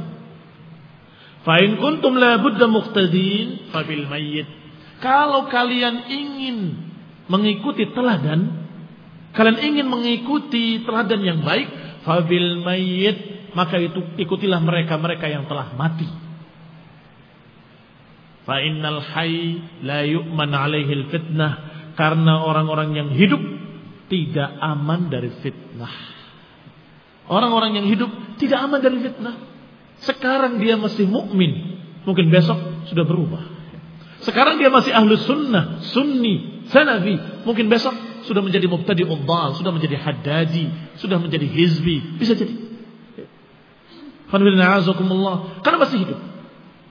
Fa in kuntum la budda muqtadin fa bil mayyit. Kalau kalian ingin mengikuti teladan, kalian ingin mengikuti teladan yang baik, fa bil mayyit maka itu ikutilah mereka-mereka yang telah mati. Fa innal hayy la yu'man alaihi fitnah karena orang-orang yang hidup tidak aman dari fitnah. Orang-orang yang hidup tidak aman dari fitnah. Sekarang dia masih mukmin, mungkin besok sudah berubah. Sekarang dia masih ahlu sunnah, sunni, sanafi, mungkin besok sudah menjadi mubtadi uddal, sudah menjadi haddadi, sudah menjadi hizbi, bisa jadi. Karena masih hidup.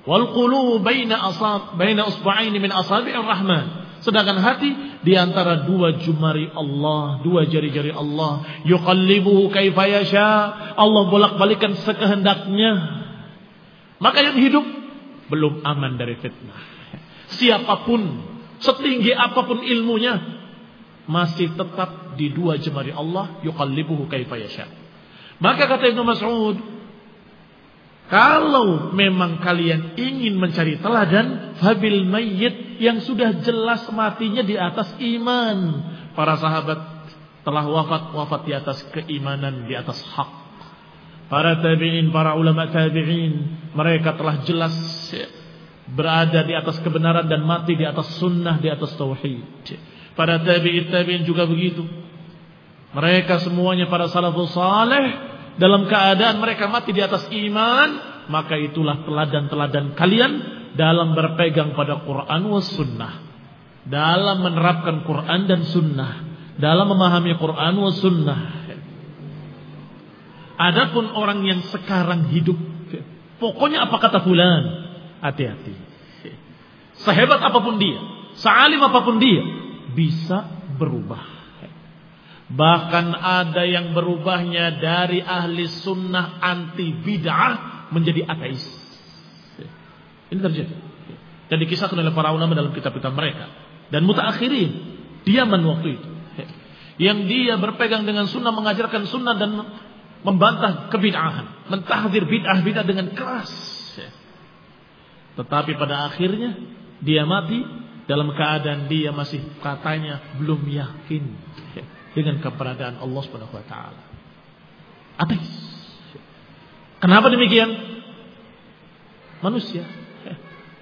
Wal qulubu baina asab baina usba'aini min asabi'ir rahman. Sedangkan hati di antara dua jumari Allah, dua jari-jari Allah, yuqallibuhu kaifa yasha. Allah bolak-balikan sekehendaknya. Maka yang hidup belum aman dari fitnah. Siapa pun, setinggi apa pun ilmunya, masih tetap di dua jemari Allah, yuqallibuhu kaifa yasha. Maka kata Ibnu Mas'ud, kalau memang kalian ingin mencari teladan, fabil mayyit yang sudah jelas matinya di atas iman. Para sahabat telah wafat, wafat di atas keimanan, di atas hak. Para tabi'in, para ulama tabi'in, mereka telah jelas berada di atas kebenaran dan mati di atas sunnah, di atas tauhid. Para tabi'in tabi'in juga begitu. Mereka semuanya para salafus saleh dalam keadaan mereka mati di atas iman, maka itulah teladan-teladan kalian dalam berpegang pada Quran was sunnah. Dalam menerapkan Quran dan sunnah. Dalam memahami Quran was sunnah. Adapun orang yang sekarang hidup, pokoknya apa kata fulan, hati-hati. Sehebat apa pun dia, sealim apa pun dia, bisa berubah. Bahkan ada yang berubahnya dari ahli sunnah anti bid'ah menjadi ateis. Ini terjadi. Dan dikisahkan oleh para ulama dalam kitab-kitab mereka. Dan mutakhirin, diaman waktu itu. Yang dia berpegang dengan sunnah, mengajarkan sunnah dan membantah kebid'ahan. Mentahdir bid'ah-bid'ah dengan keras. Tetapi pada akhirnya dia mati dalam keadaan dia masih katanya belum yakin dengan keberadaan Allah Subhanahu wa taala. Ateis. Kenapa demikian? Manusia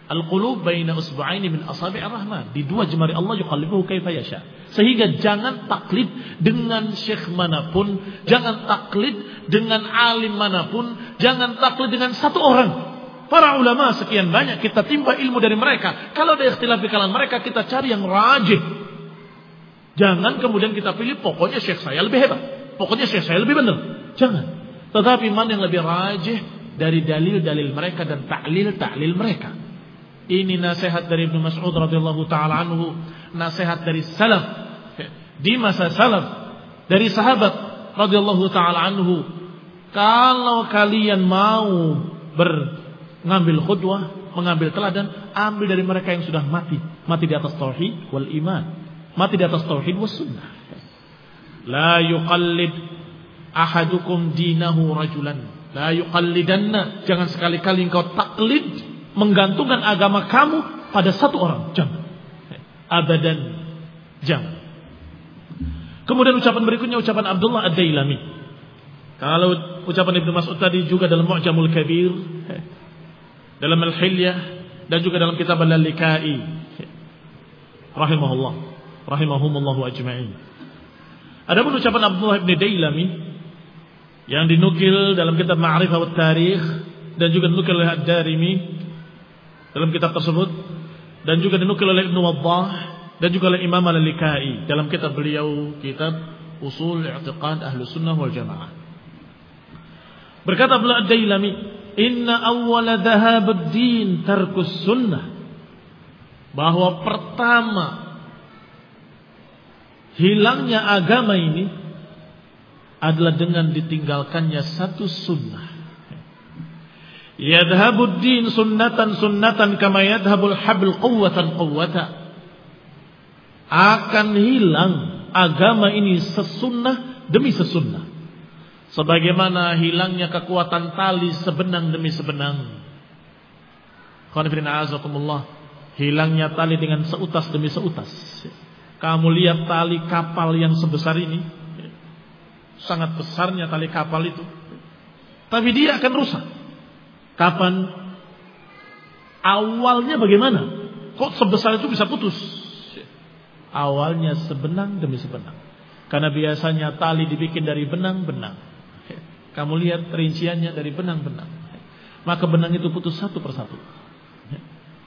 Al-qulub baina usbu'aini min asabi'ir rahman. Di dua jemari Allah yuqallibuhu kaifa yasha. Sehingga jangan taklid dengan syekh mana pun, jangan taklid dengan alim mana pun, jangan taklid dengan satu orang. Para ulama sekian banyak kita timba ilmu dari mereka. Kalau ada ikhtilaf di kalangan mereka kita cari yang rajih. Jangan kemudian kita pilih pokoknya syekh saya lebih hebat. Pokoknya syekh saya lebih benar. Jangan. Tetapi mana yang lebih rajih dari dalil-dalil mereka dan taklil-taklil mereka. Ini nasihat dari Ibnu Mas'ud radhiyallahu taala anhu, nasihat dari salaf di masa salaf dari sahabat radhiyallahu taala anhu. Kalau kalian mau mengambil khutbah, mengambil teladan, ambil dari mereka yang sudah mati, mati di atas tauhid wal iman, mati di atas tauhid was sunnah. La yuqallid ahadukum dinahu rajulan. La yuqallidanna. Jangan sekali-kali engkau taklid menggantungkan agama kamu pada satu orang. Jangan. Abadan. Jangan. Kemudian ucapan berikutnya ucapan Abdullah Ad-Dailami. Kalau ucapan Ibnu Mas'ud tadi juga dalam Mu'jamul Kabir, dalam Al-Hilyah dan juga dalam kitab Al-Likai. Rahimahullah, rahimahumullahu ajma'in. Adapun ucapan Abdullah bin Dailami yang dinukil dalam kitab Ma'rifah wa Tarikh dan juga dinukil oleh Ad-Darimi dalam kitab tersebut dan juga dinukil oleh Ibnu Waddah dan juga oleh Imam Al-Likai dalam kitab beliau kitab Usul I'tiqad Ahlu Sunnah wal Jamaah. Berkata beliau Ad-Dailami, "Inna awwala dhahabud din tarkus sunnah." Bahwa pertama hilangnya agama ini adalah dengan ditinggalkannya satu sunnah. Yadhabud din sunnatan sunnatan kama yadhabul habl quwwatan quwwata. Akan hilang agama ini sesunnah demi sesunnah. Sebagaimana hilangnya kekuatan tali sebenang demi sebenang. Hilangnya tali dengan seutas demi seutas. Kamu lihat tali kapal yang sebesar ini. Sangat besarnya tali kapal itu. Tapi dia akan rusak. Kapan? Awalnya bagaimana? Kok sebesar itu bisa putus? Awalnya sebenang demi sebenang. Karena biasanya tali dibikin dari benang-benang. Kamu lihat rinciannya dari benang-benang. Maka benang itu putus satu persatu.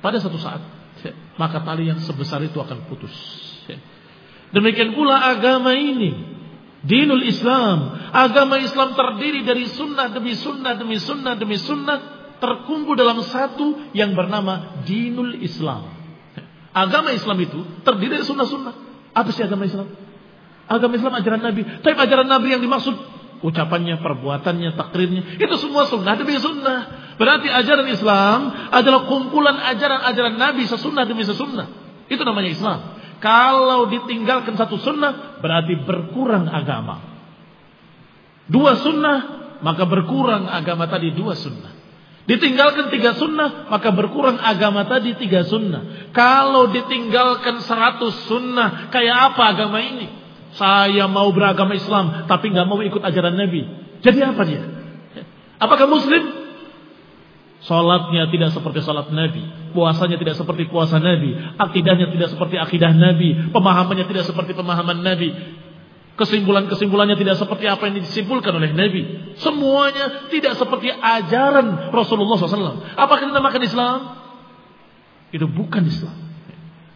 Pada satu saat, maka tali yang sebesar itu akan putus. Demikian pula agama ini. Dinul Islam. Agama Islam terdiri dari sunnah demi sunnah demi sunnah demi sunnah terkumpul dalam satu yang bernama dinul Islam. Agama Islam itu terdiri dari sunnah-sunnah. Apa sih agama Islam? Agama Islam ajaran Nabi. Tapi ajaran Nabi yang dimaksud ucapannya, perbuatannya, takrirnya, itu semua sunnah demi sunnah. Berarti ajaran Islam adalah kumpulan ajaran-ajaran Nabi sesunnah demi sesunnah. Itu namanya Islam. Kalau ditinggalkan satu sunnah, berarti berkurang agama. Dua sunnah, maka berkurang agama tadi dua sunnah. Ditinggalkan tiga sunnah, maka berkurang agama tadi tiga sunnah. Kalau ditinggalkan seratus sunnah, kayak apa agama ini? Saya mau beragama Islam, tapi nggak mau ikut ajaran Nabi. Jadi apa dia? Apakah Muslim? Salatnya tidak seperti salat Nabi, puasanya tidak seperti puasa Nabi, akidahnya tidak seperti akidah Nabi, pemahamannya tidak seperti pemahaman Nabi, Kesimpulan-kesimpulannya tidak seperti apa yang disimpulkan oleh Nabi. Semuanya tidak seperti ajaran Rasulullah SAW. Apakah kita namakan Islam? Itu bukan Islam.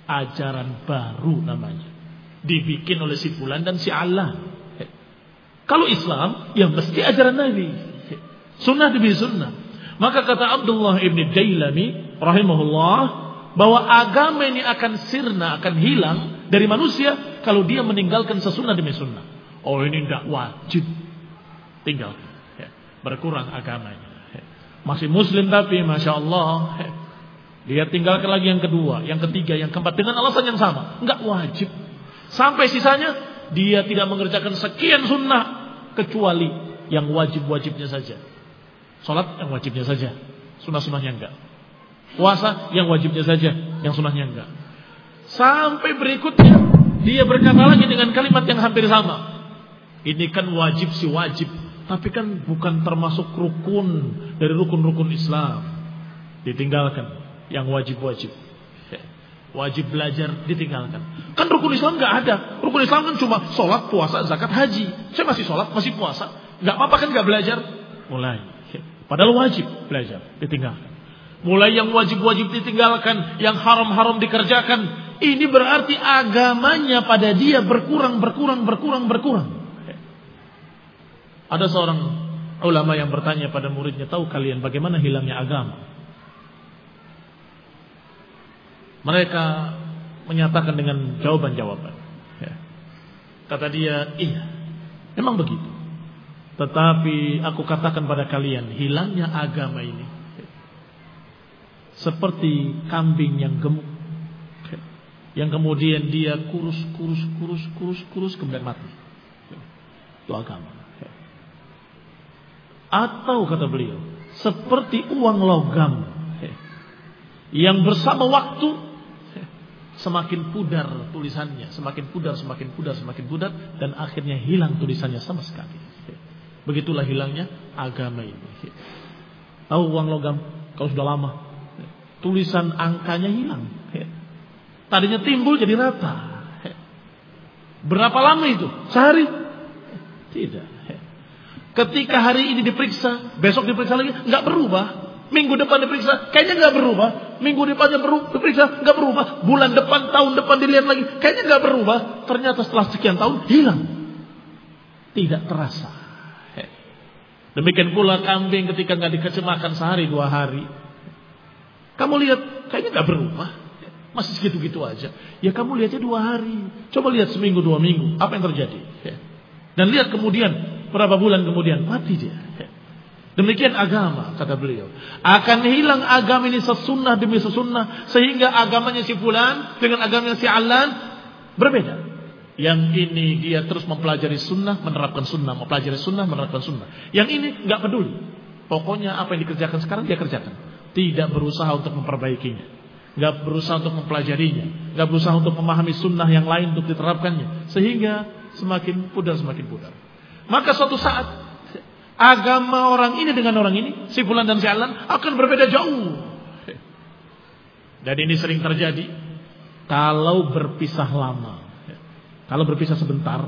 Ajaran baru namanya. Dibikin oleh si Fulan dan si Allah. Kalau Islam, ya mesti ajaran Nabi. Sunnah demi sunnah. Maka kata Abdullah ibn Jailani rahimahullah bahwa agama ini akan sirna, akan hilang dari manusia kalau dia meninggalkan sesunnah demi sunnah. Oh ini tidak wajib. Tinggal. Ya, berkurang agamanya. Ya. Masih muslim tapi Masya Allah. Ya. Dia tinggalkan lagi yang kedua, yang ketiga, yang keempat. Dengan alasan yang sama. Enggak wajib. Sampai sisanya dia tidak mengerjakan sekian sunnah. Kecuali yang wajib-wajibnya saja. Sholat yang wajibnya saja. Sunnah-sunnahnya enggak. Puasa yang wajibnya saja. Yang sunnahnya enggak. Sampai berikutnya. Dia berkata lagi dengan kalimat yang hampir sama. Ini kan wajib si wajib. Tapi kan bukan termasuk rukun dari rukun-rukun Islam. Ditinggalkan yang wajib-wajib. Wajib belajar ditinggalkan. Kan rukun Islam nggak ada. Rukun Islam kan cuma sholat, puasa, zakat, haji. Saya masih sholat, masih puasa. Nggak apa-apa kan nggak belajar? Mulai. Padahal wajib belajar, ditinggalkan. Mulai yang wajib-wajib ditinggalkan, yang haram-haram dikerjakan. Ini berarti agamanya pada dia berkurang, berkurang, berkurang, berkurang. Ada seorang ulama yang bertanya pada muridnya, tahu kalian bagaimana hilangnya agama? Mereka menyatakan dengan jawaban-jawaban. Ya. Kata dia, iya, memang begitu. Tetapi aku katakan pada kalian, hilangnya agama ini seperti kambing yang gemuk, yang kemudian dia kurus, kurus, kurus, kurus, kurus, kemudian mati. Itu agama. Atau kata beliau, seperti uang logam yang bersama waktu semakin pudar tulisannya, semakin pudar, semakin pudar, semakin pudar dan akhirnya hilang tulisannya sama sekali. Begitulah hilangnya agama ini. Tahu uang logam kalau sudah lama tulisan angkanya hilang. Tadinya timbul jadi rata. Berapa lama itu? Sehari? Tidak. Ketika hari ini diperiksa, besok diperiksa lagi, nggak berubah. Minggu depan diperiksa, kayaknya nggak berubah. Minggu depannya diperiksa, nggak berubah. Bulan depan, tahun depan dilihat lagi, kayaknya nggak berubah. Ternyata setelah sekian tahun hilang, tidak terasa. Demikian pula kambing ketika nggak dikasih makan sehari dua hari, kamu lihat kayaknya nggak berubah, masih segitu-gitu aja. Ya kamu lihatnya dua hari, coba lihat seminggu dua minggu, apa yang terjadi? Dan lihat kemudian Berapa bulan kemudian mati dia. Demikian agama kata beliau. Akan hilang agama ini sesunnah demi sesunnah sehingga agamanya si fulan dengan agamanya si alan berbeda. Yang ini dia terus mempelajari sunnah, menerapkan sunnah, mempelajari sunnah, menerapkan sunnah. Yang ini nggak peduli. Pokoknya apa yang dikerjakan sekarang dia kerjakan. Tidak berusaha untuk memperbaikinya. Nggak berusaha untuk mempelajarinya. Nggak berusaha untuk memahami sunnah yang lain untuk diterapkannya. Sehingga semakin pudar, semakin pudar. Maka suatu saat agama orang ini dengan orang ini, si fulan dan si alan akan berbeda jauh. Dan ini sering terjadi kalau berpisah lama. Kalau berpisah sebentar,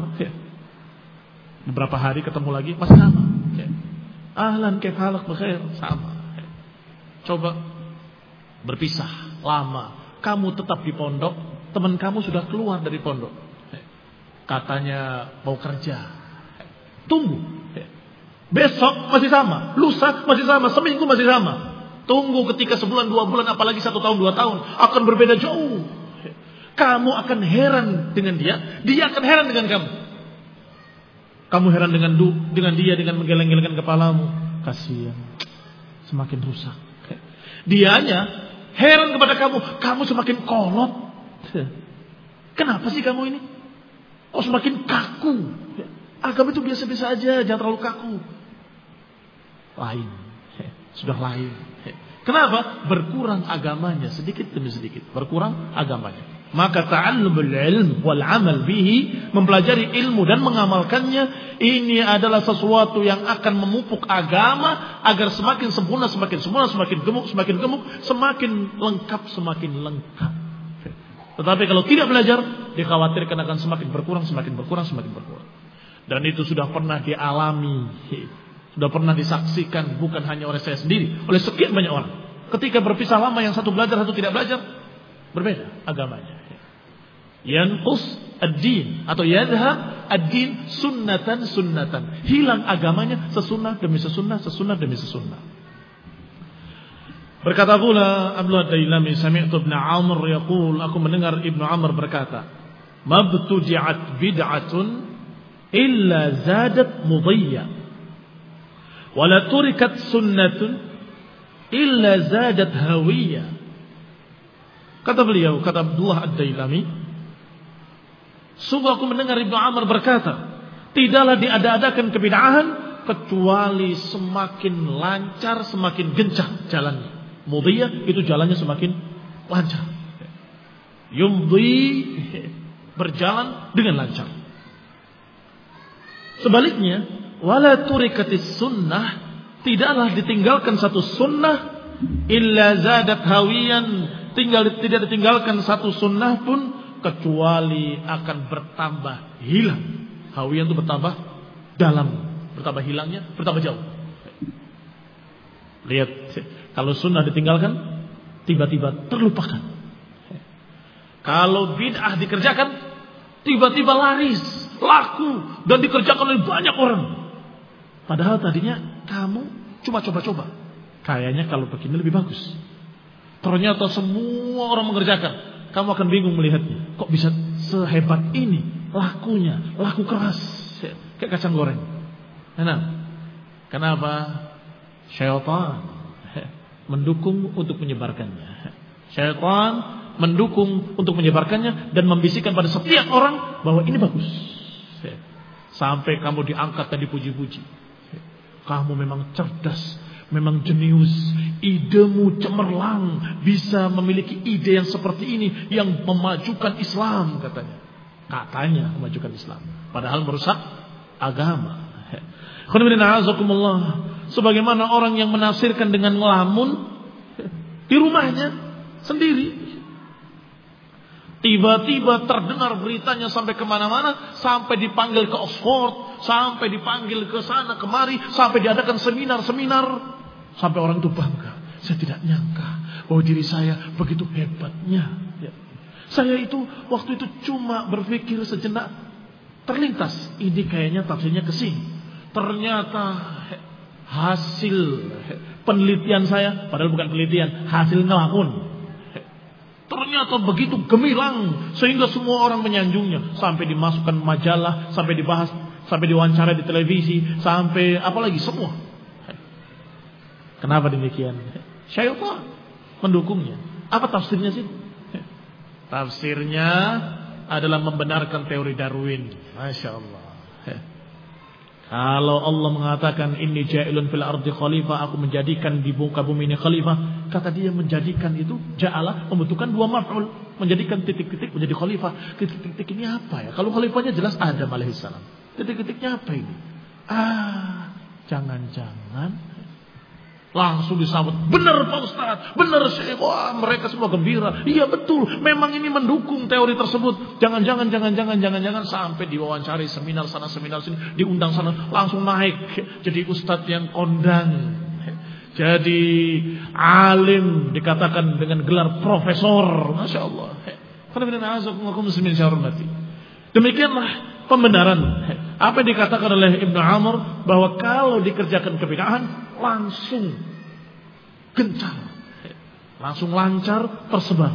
beberapa hari ketemu lagi masih sama. Ahlan kayak halak bekhair sama. Coba berpisah lama, kamu tetap di pondok, teman kamu sudah keluar dari pondok. Katanya mau kerja, Tunggu. Besok masih sama, lusa masih sama, seminggu masih sama. Tunggu ketika sebulan, dua bulan, apalagi satu tahun, dua tahun, akan berbeda jauh. Kamu akan heran dengan dia, dia akan heran dengan kamu. Kamu heran dengan du, dengan dia dengan menggeleng-gelengkan kepalamu. Kasihan, semakin rusak. Dianya heran kepada kamu, kamu semakin kolot. Kenapa sih kamu ini? Kok semakin kaku? Agama itu biasa-biasa aja, jangan terlalu kaku. Lain, sudah lain. Kenapa? Berkurang agamanya sedikit demi sedikit. Berkurang agamanya. Maka ta'allumul ilm wal amal bihi, mempelajari ilmu dan mengamalkannya, ini adalah sesuatu yang akan memupuk agama agar semakin sempurna, semakin sempurna, semakin gemuk, semakin gemuk, semakin lengkap, semakin lengkap. Tetapi kalau tidak belajar, dikhawatirkan akan semakin berkurang, semakin berkurang, semakin berkurang. Dan itu sudah pernah dialami. Sudah pernah disaksikan bukan hanya oleh saya sendiri. Oleh sekian banyak orang. Ketika berpisah lama yang satu belajar, satu tidak belajar. Berbeda agamanya. Yanqus ad-din atau yadhhab ad-din sunnatan sunnatan. Hilang agamanya sesunnah demi sesunnah, sesunnah demi sesunnah. Berkata pula Abdullah Dailami sami'tu Ibnu Amr yaqul aku mendengar Ibnu Amr berkata mabtudi'at bid'atun illa zadat mudiyya wala turikat sunnatun illa zadat hawiyya kata beliau kata Abdullah Ad-Dailami sungguh aku mendengar Ibnu Amr berkata tidaklah diada-adakan kebid'ahan kecuali semakin lancar semakin gencah jalannya Mudiyah itu jalannya semakin lancar. Yumdi berjalan dengan lancar. Sebaliknya, wala turikatis sunnah tidaklah ditinggalkan satu sunnah illa zadat hawiyan tinggal tidak ditinggalkan satu sunnah pun kecuali akan bertambah hilang. Hawiyan itu bertambah dalam, bertambah hilangnya, bertambah jauh. Lihat kalau sunnah ditinggalkan, tiba-tiba terlupakan. Kalau bid'ah dikerjakan, tiba-tiba laris, laku, dan dikerjakan oleh banyak orang. Padahal tadinya kamu cuma coba-coba. Kayaknya kalau begini lebih bagus. Ternyata semua orang mengerjakan. Kamu akan bingung melihatnya. Kok bisa sehebat ini lakunya, laku keras. Kayak kacang goreng. Enak. Kenapa? Syaitan mendukung untuk menyebarkannya. Syaitan mendukung untuk menyebarkannya dan membisikkan pada setiap orang bahwa ini bagus. Sampai kamu diangkat dan dipuji-puji. Kamu memang cerdas, memang jenius, idemu cemerlang, bisa memiliki ide yang seperti ini yang memajukan Islam katanya. Katanya memajukan Islam, padahal merusak agama. Sebagaimana orang yang menafsirkan dengan ngelamun di rumahnya sendiri. Tiba-tiba terdengar beritanya sampai ke mana-mana, sampai dipanggil ke Oxford, sampai dipanggil ke sana kemari, sampai diadakan seminar-seminar, sampai orang itu bangga. Saya tidak nyangka bahwa diri saya begitu hebatnya. Ya. Saya itu waktu itu cuma berpikir sejenak terlintas, ini kayaknya tafsirnya ke sini. Ternyata hasil penelitian saya, padahal bukan penelitian, hasil ngelamun. Ternyata begitu gemilang sehingga semua orang menyanjungnya sampai dimasukkan majalah, sampai dibahas, sampai diwawancara di televisi, sampai apalagi semua. Kenapa demikian? Syaitan mendukungnya. Apa tafsirnya sih? Tafsirnya adalah membenarkan teori Darwin. Masya Allah. Kalau Allah mengatakan ini ja'ilun fil ardi khalifah, aku menjadikan di muka bumi ini khalifah, kata dia menjadikan itu ja'ala membutuhkan dua maf'ul, menjadikan titik-titik menjadi khalifah. Titik-titik ini apa ya? Kalau khalifahnya jelas Adam alaihissalam. Titik-titiknya apa ini? Ah, jangan-jangan Langsung disambut. Benar Pak Ustaz. Benar Syekh. Wah mereka semua gembira. Iya betul. Memang ini mendukung teori tersebut. Jangan-jangan, jangan-jangan, jangan-jangan. Sampai diwawancari seminar sana, seminar sini. Diundang sana. Langsung naik. Jadi Ustadz yang kondang. Jadi alim dikatakan dengan gelar profesor. Masya Allah. Demikianlah pembenaran. Apa yang dikatakan oleh Ibnu Amr bahwa kalau dikerjakan kebidahan langsung gencar, langsung lancar tersebar.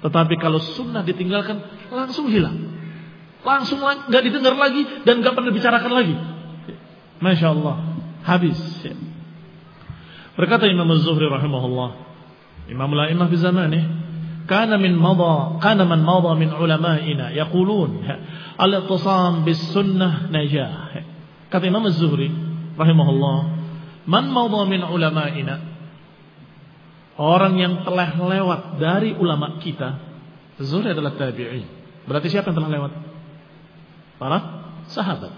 Tetapi kalau sunnah ditinggalkan langsung hilang, langsung nggak didengar lagi dan nggak pernah dibicarakan lagi. Masya Allah, habis. Berkata Imam Az-Zuhri rahimahullah, Imam La'imah fi zamanih, kana min mada, kana man mada min ulama'ina yaqulun al-ittisam bis sunnah najah. Kata Imam Az-Zuhri rahimahullah, Man maudha min ulama'ina Orang yang telah lewat dari ulama kita Zuhri adalah tabi'i Berarti siapa yang telah lewat? Para sahabat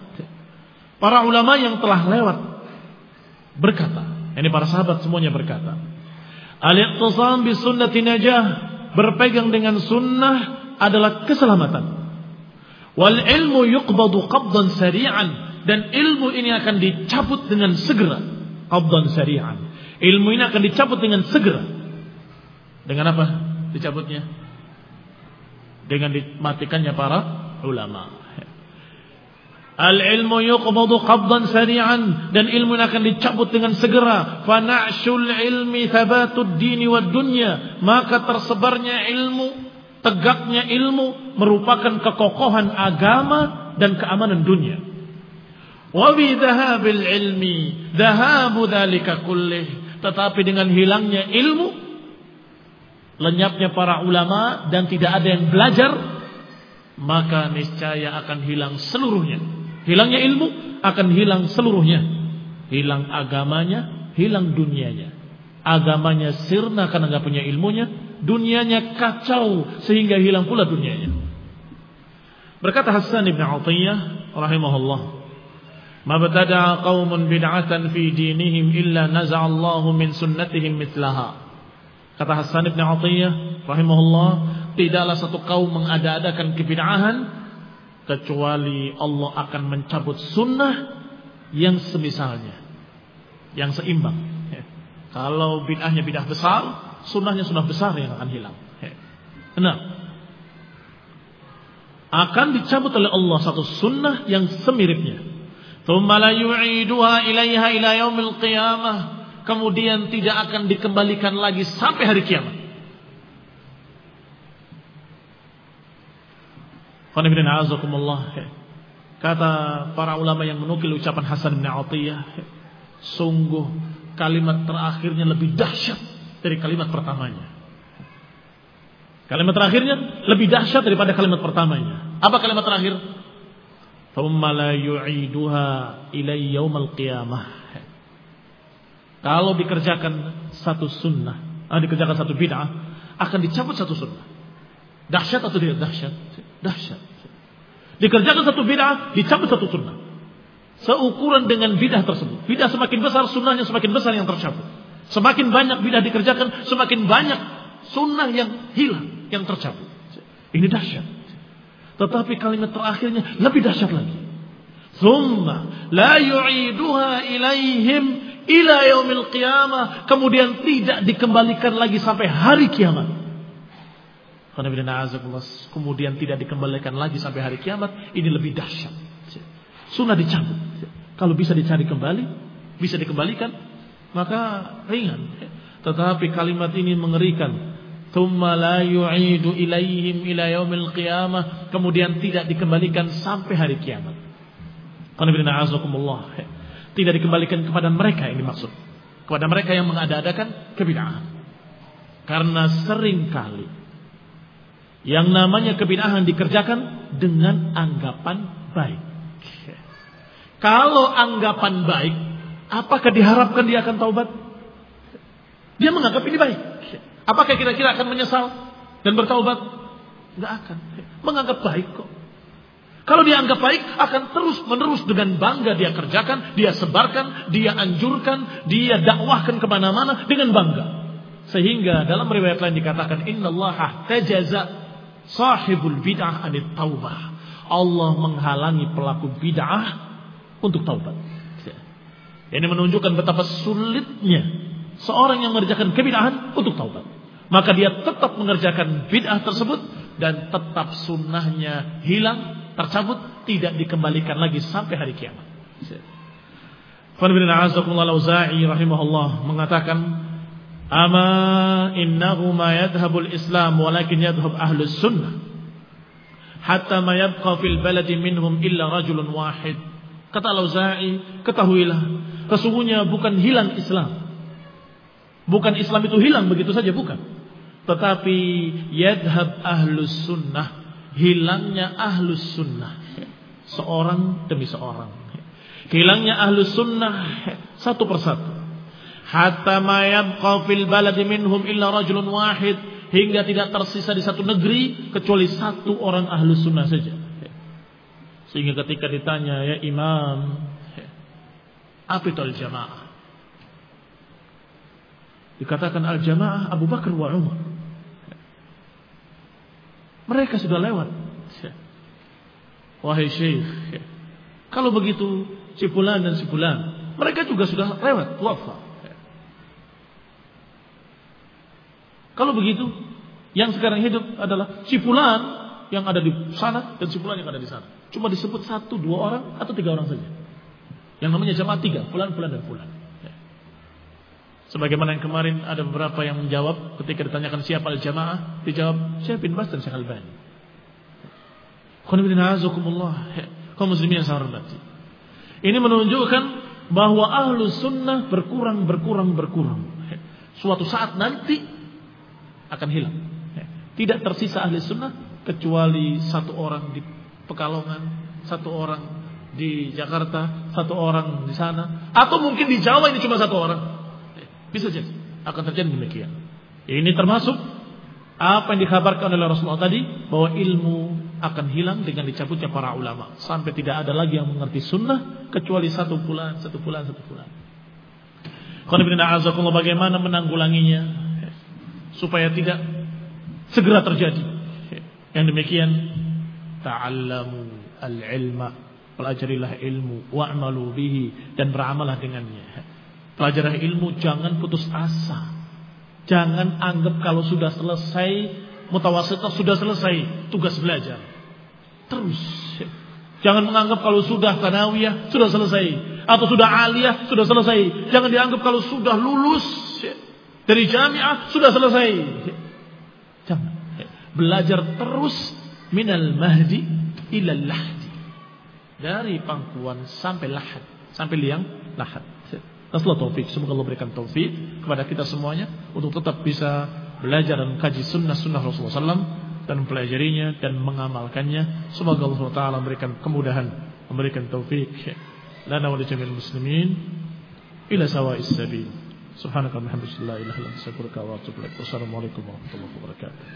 Para ulama yang telah lewat Berkata Ini para sahabat semuanya berkata Al-iqtisam bi sunnati najah Berpegang dengan sunnah adalah keselamatan Wal ilmu yuqbadu qabdan sari'an Dan ilmu ini akan dicabut dengan segera qabdan syari'an. Ilmu ini akan dicabut dengan segera. Dengan apa dicabutnya? dengan dimatikannya para ulama. Al-ilmu yuqbadu qabdan sari'an dan ilmu akan dicabut dengan segera. Fa na'shul ilmi thabatud dini wad dunya. Maka tersebarnya ilmu, tegaknya ilmu merupakan kekokohan agama dan keamanan dunia. Wa bi dhahabil ilmi dhahabu dzalika kullih. Tetapi dengan hilangnya ilmu, lenyapnya para ulama dan tidak ada yang belajar, maka niscaya akan hilang seluruhnya Hilangnya ilmu akan hilang seluruhnya. Hilang agamanya, hilang dunianya. Agamanya sirna karena nggak punya ilmunya, dunianya kacau sehingga hilang pula dunianya. Berkata Hasan ibn Atiyah rahimahullah, "Mabtada'a qaumun bid'atan fi dinihim illa naza'allahu min sunnatihim mithlaha." Kata Hasan ibn Atiyah rahimahullah, tidaklah satu kaum mengada-adakan kebid'ahan kecuali Allah akan mencabut sunnah yang semisalnya, yang seimbang. Kalau bid'ahnya bid'ah besar, sunnahnya sunnah besar yang akan hilang. Benar. Akan dicabut oleh Allah satu sunnah yang semiripnya. Kemudian tidak akan dikembalikan lagi sampai hari kiamat. Kata para ulama yang menukil ucapan Hasan bin Atiyah, sungguh kalimat terakhirnya lebih dahsyat dari kalimat pertamanya. Kalimat terakhirnya lebih dahsyat daripada kalimat pertamanya. Apa kalimat terakhir? Kalau dikerjakan satu sunnah, ah, dikerjakan satu bid'ah, akan dicabut satu sunnah. Dahsyat atau tidak dahsyat? Dahsyat. Dikerjakan satu bid'ah, dicabut satu sunnah. Seukuran dengan bid'ah tersebut. Bid'ah semakin besar, sunnahnya semakin besar yang tercabut. Semakin banyak bid'ah dikerjakan, semakin banyak sunnah yang hilang, yang tercabut. Ini dahsyat. Tetapi kalimat terakhirnya lebih dahsyat lagi. Summa la yu'iduha ilaihim ila yaumil qiyamah. Kemudian tidak dikembalikan lagi sampai hari kiamat. Kemudian tidak dikembalikan lagi sampai hari kiamat. Ini lebih dahsyat. Sunnah dicabut. Kalau bisa dicari kembali, bisa dikembalikan, maka ringan. Tetapi kalimat ini mengerikan. ilaihim ila yaumil qiyamah. Kemudian tidak dikembalikan sampai hari kiamat. Tidak dikembalikan kepada mereka ini maksud. Kepada mereka yang mengada-adakan kebid'ahan. Karena sering kali yang namanya kebinahan dikerjakan dengan anggapan baik. Kalau anggapan baik, apakah diharapkan dia akan taubat? Dia menganggap ini baik. Apakah kira-kira akan menyesal dan bertaubat? Tidak akan. Menganggap baik kok. Kalau dia anggap baik, akan terus menerus dengan bangga dia kerjakan, dia sebarkan, dia anjurkan, dia dakwahkan ke mana-mana dengan bangga. Sehingga dalam riwayat lain dikatakan, Inna Allah tajaza sahibul bid'ah anit taubah. Allah menghalangi pelaku bid'ah untuk taubat. Ini menunjukkan betapa sulitnya seorang yang mengerjakan kebid'ahan untuk taubat. Maka dia tetap mengerjakan bid'ah tersebut dan tetap sunnahnya hilang, tercabut, tidak dikembalikan lagi sampai hari kiamat. Fanbin Auza'i rahimahullah mengatakan Ama innahu ma yadhhabul Islam walakin yadhhab ahlus sunnah. Hatta ma yabqa fil baladi minhum illa rajulun wahid. Kata Al-Auza'i, ketahuilah, sesungguhnya bukan hilang Islam. Bukan Islam itu hilang begitu saja, bukan. Tetapi yadhab ahlus sunnah, hilangnya ahlus sunnah. Seorang demi seorang. Hilangnya ahlus sunnah satu persatu hatta ma yabqa fil baladi minhum illa rajulun wahid hingga tidak tersisa di satu negeri kecuali satu orang ahlu sunnah saja. Sehingga ketika ditanya ya imam, apa itu al-jamaah? Dikatakan al-jamaah Abu Bakar wa Umar. Mereka sudah lewat. Wahai syekh, kalau begitu cipulan dan cipulan, mereka juga sudah lewat, wafat. Kalau begitu, yang sekarang hidup adalah si fulan yang ada di sana dan si fulan yang ada di sana. Cuma disebut satu, dua orang atau tiga orang saja. Yang namanya jamaah tiga, fulan, fulan dan fulan. Ya. Sebagaimana yang kemarin ada beberapa yang menjawab ketika ditanyakan siapa al-jamaah, dijawab Syekh bin Bas dan Syekh Albani. Ya. Kaum muslimin yang saya hormati. Ini menunjukkan bahwa ahlu sunnah berkurang, berkurang, berkurang. Ya. Suatu saat nanti akan hilang. Tidak tersisa ahli sunnah kecuali satu orang di Pekalongan, satu orang di Jakarta, satu orang di sana, atau mungkin di Jawa ini cuma satu orang. Bisa jadi akan terjadi demikian. Ini termasuk apa yang dikabarkan oleh Rasulullah tadi bahwa ilmu akan hilang dengan dicabutnya para ulama sampai tidak ada lagi yang mengerti sunnah kecuali satu bulan, satu bulan, satu bulan. Kalau bagaimana menanggulanginya supaya tidak segera terjadi. Yang demikian ta'allamu al-ilma pelajarilah ilmu wa'malu bihi dan beramalah dengannya. Pelajarilah ilmu jangan putus asa. Jangan anggap kalau sudah selesai mutawasitah sudah selesai tugas belajar. Terus Jangan menganggap kalau sudah tanawiyah sudah selesai atau sudah aliyah sudah selesai. Jangan dianggap kalau sudah lulus dari jamiah sudah selesai. Jangan. Belajar terus minal mahdi ilal lahdi. Dari pangkuan sampai lahad. Sampai liang lahad. Nasolah taufik. Semoga Allah berikan taufik kepada kita semuanya. Untuk tetap bisa belajar dan kaji sunnah-sunnah Rasulullah SAW. Dan mempelajarinya dan mengamalkannya. Semoga Allah Taala memberikan kemudahan. Memberikan taufik. Lana wa muslimin. Ila sawa'is sabil. Subhanaka alhamdulillah ilaha illa anta astaghfiruka wa atubu ilaik. Wassalamualaikum warahmatullahi wabarakatuh.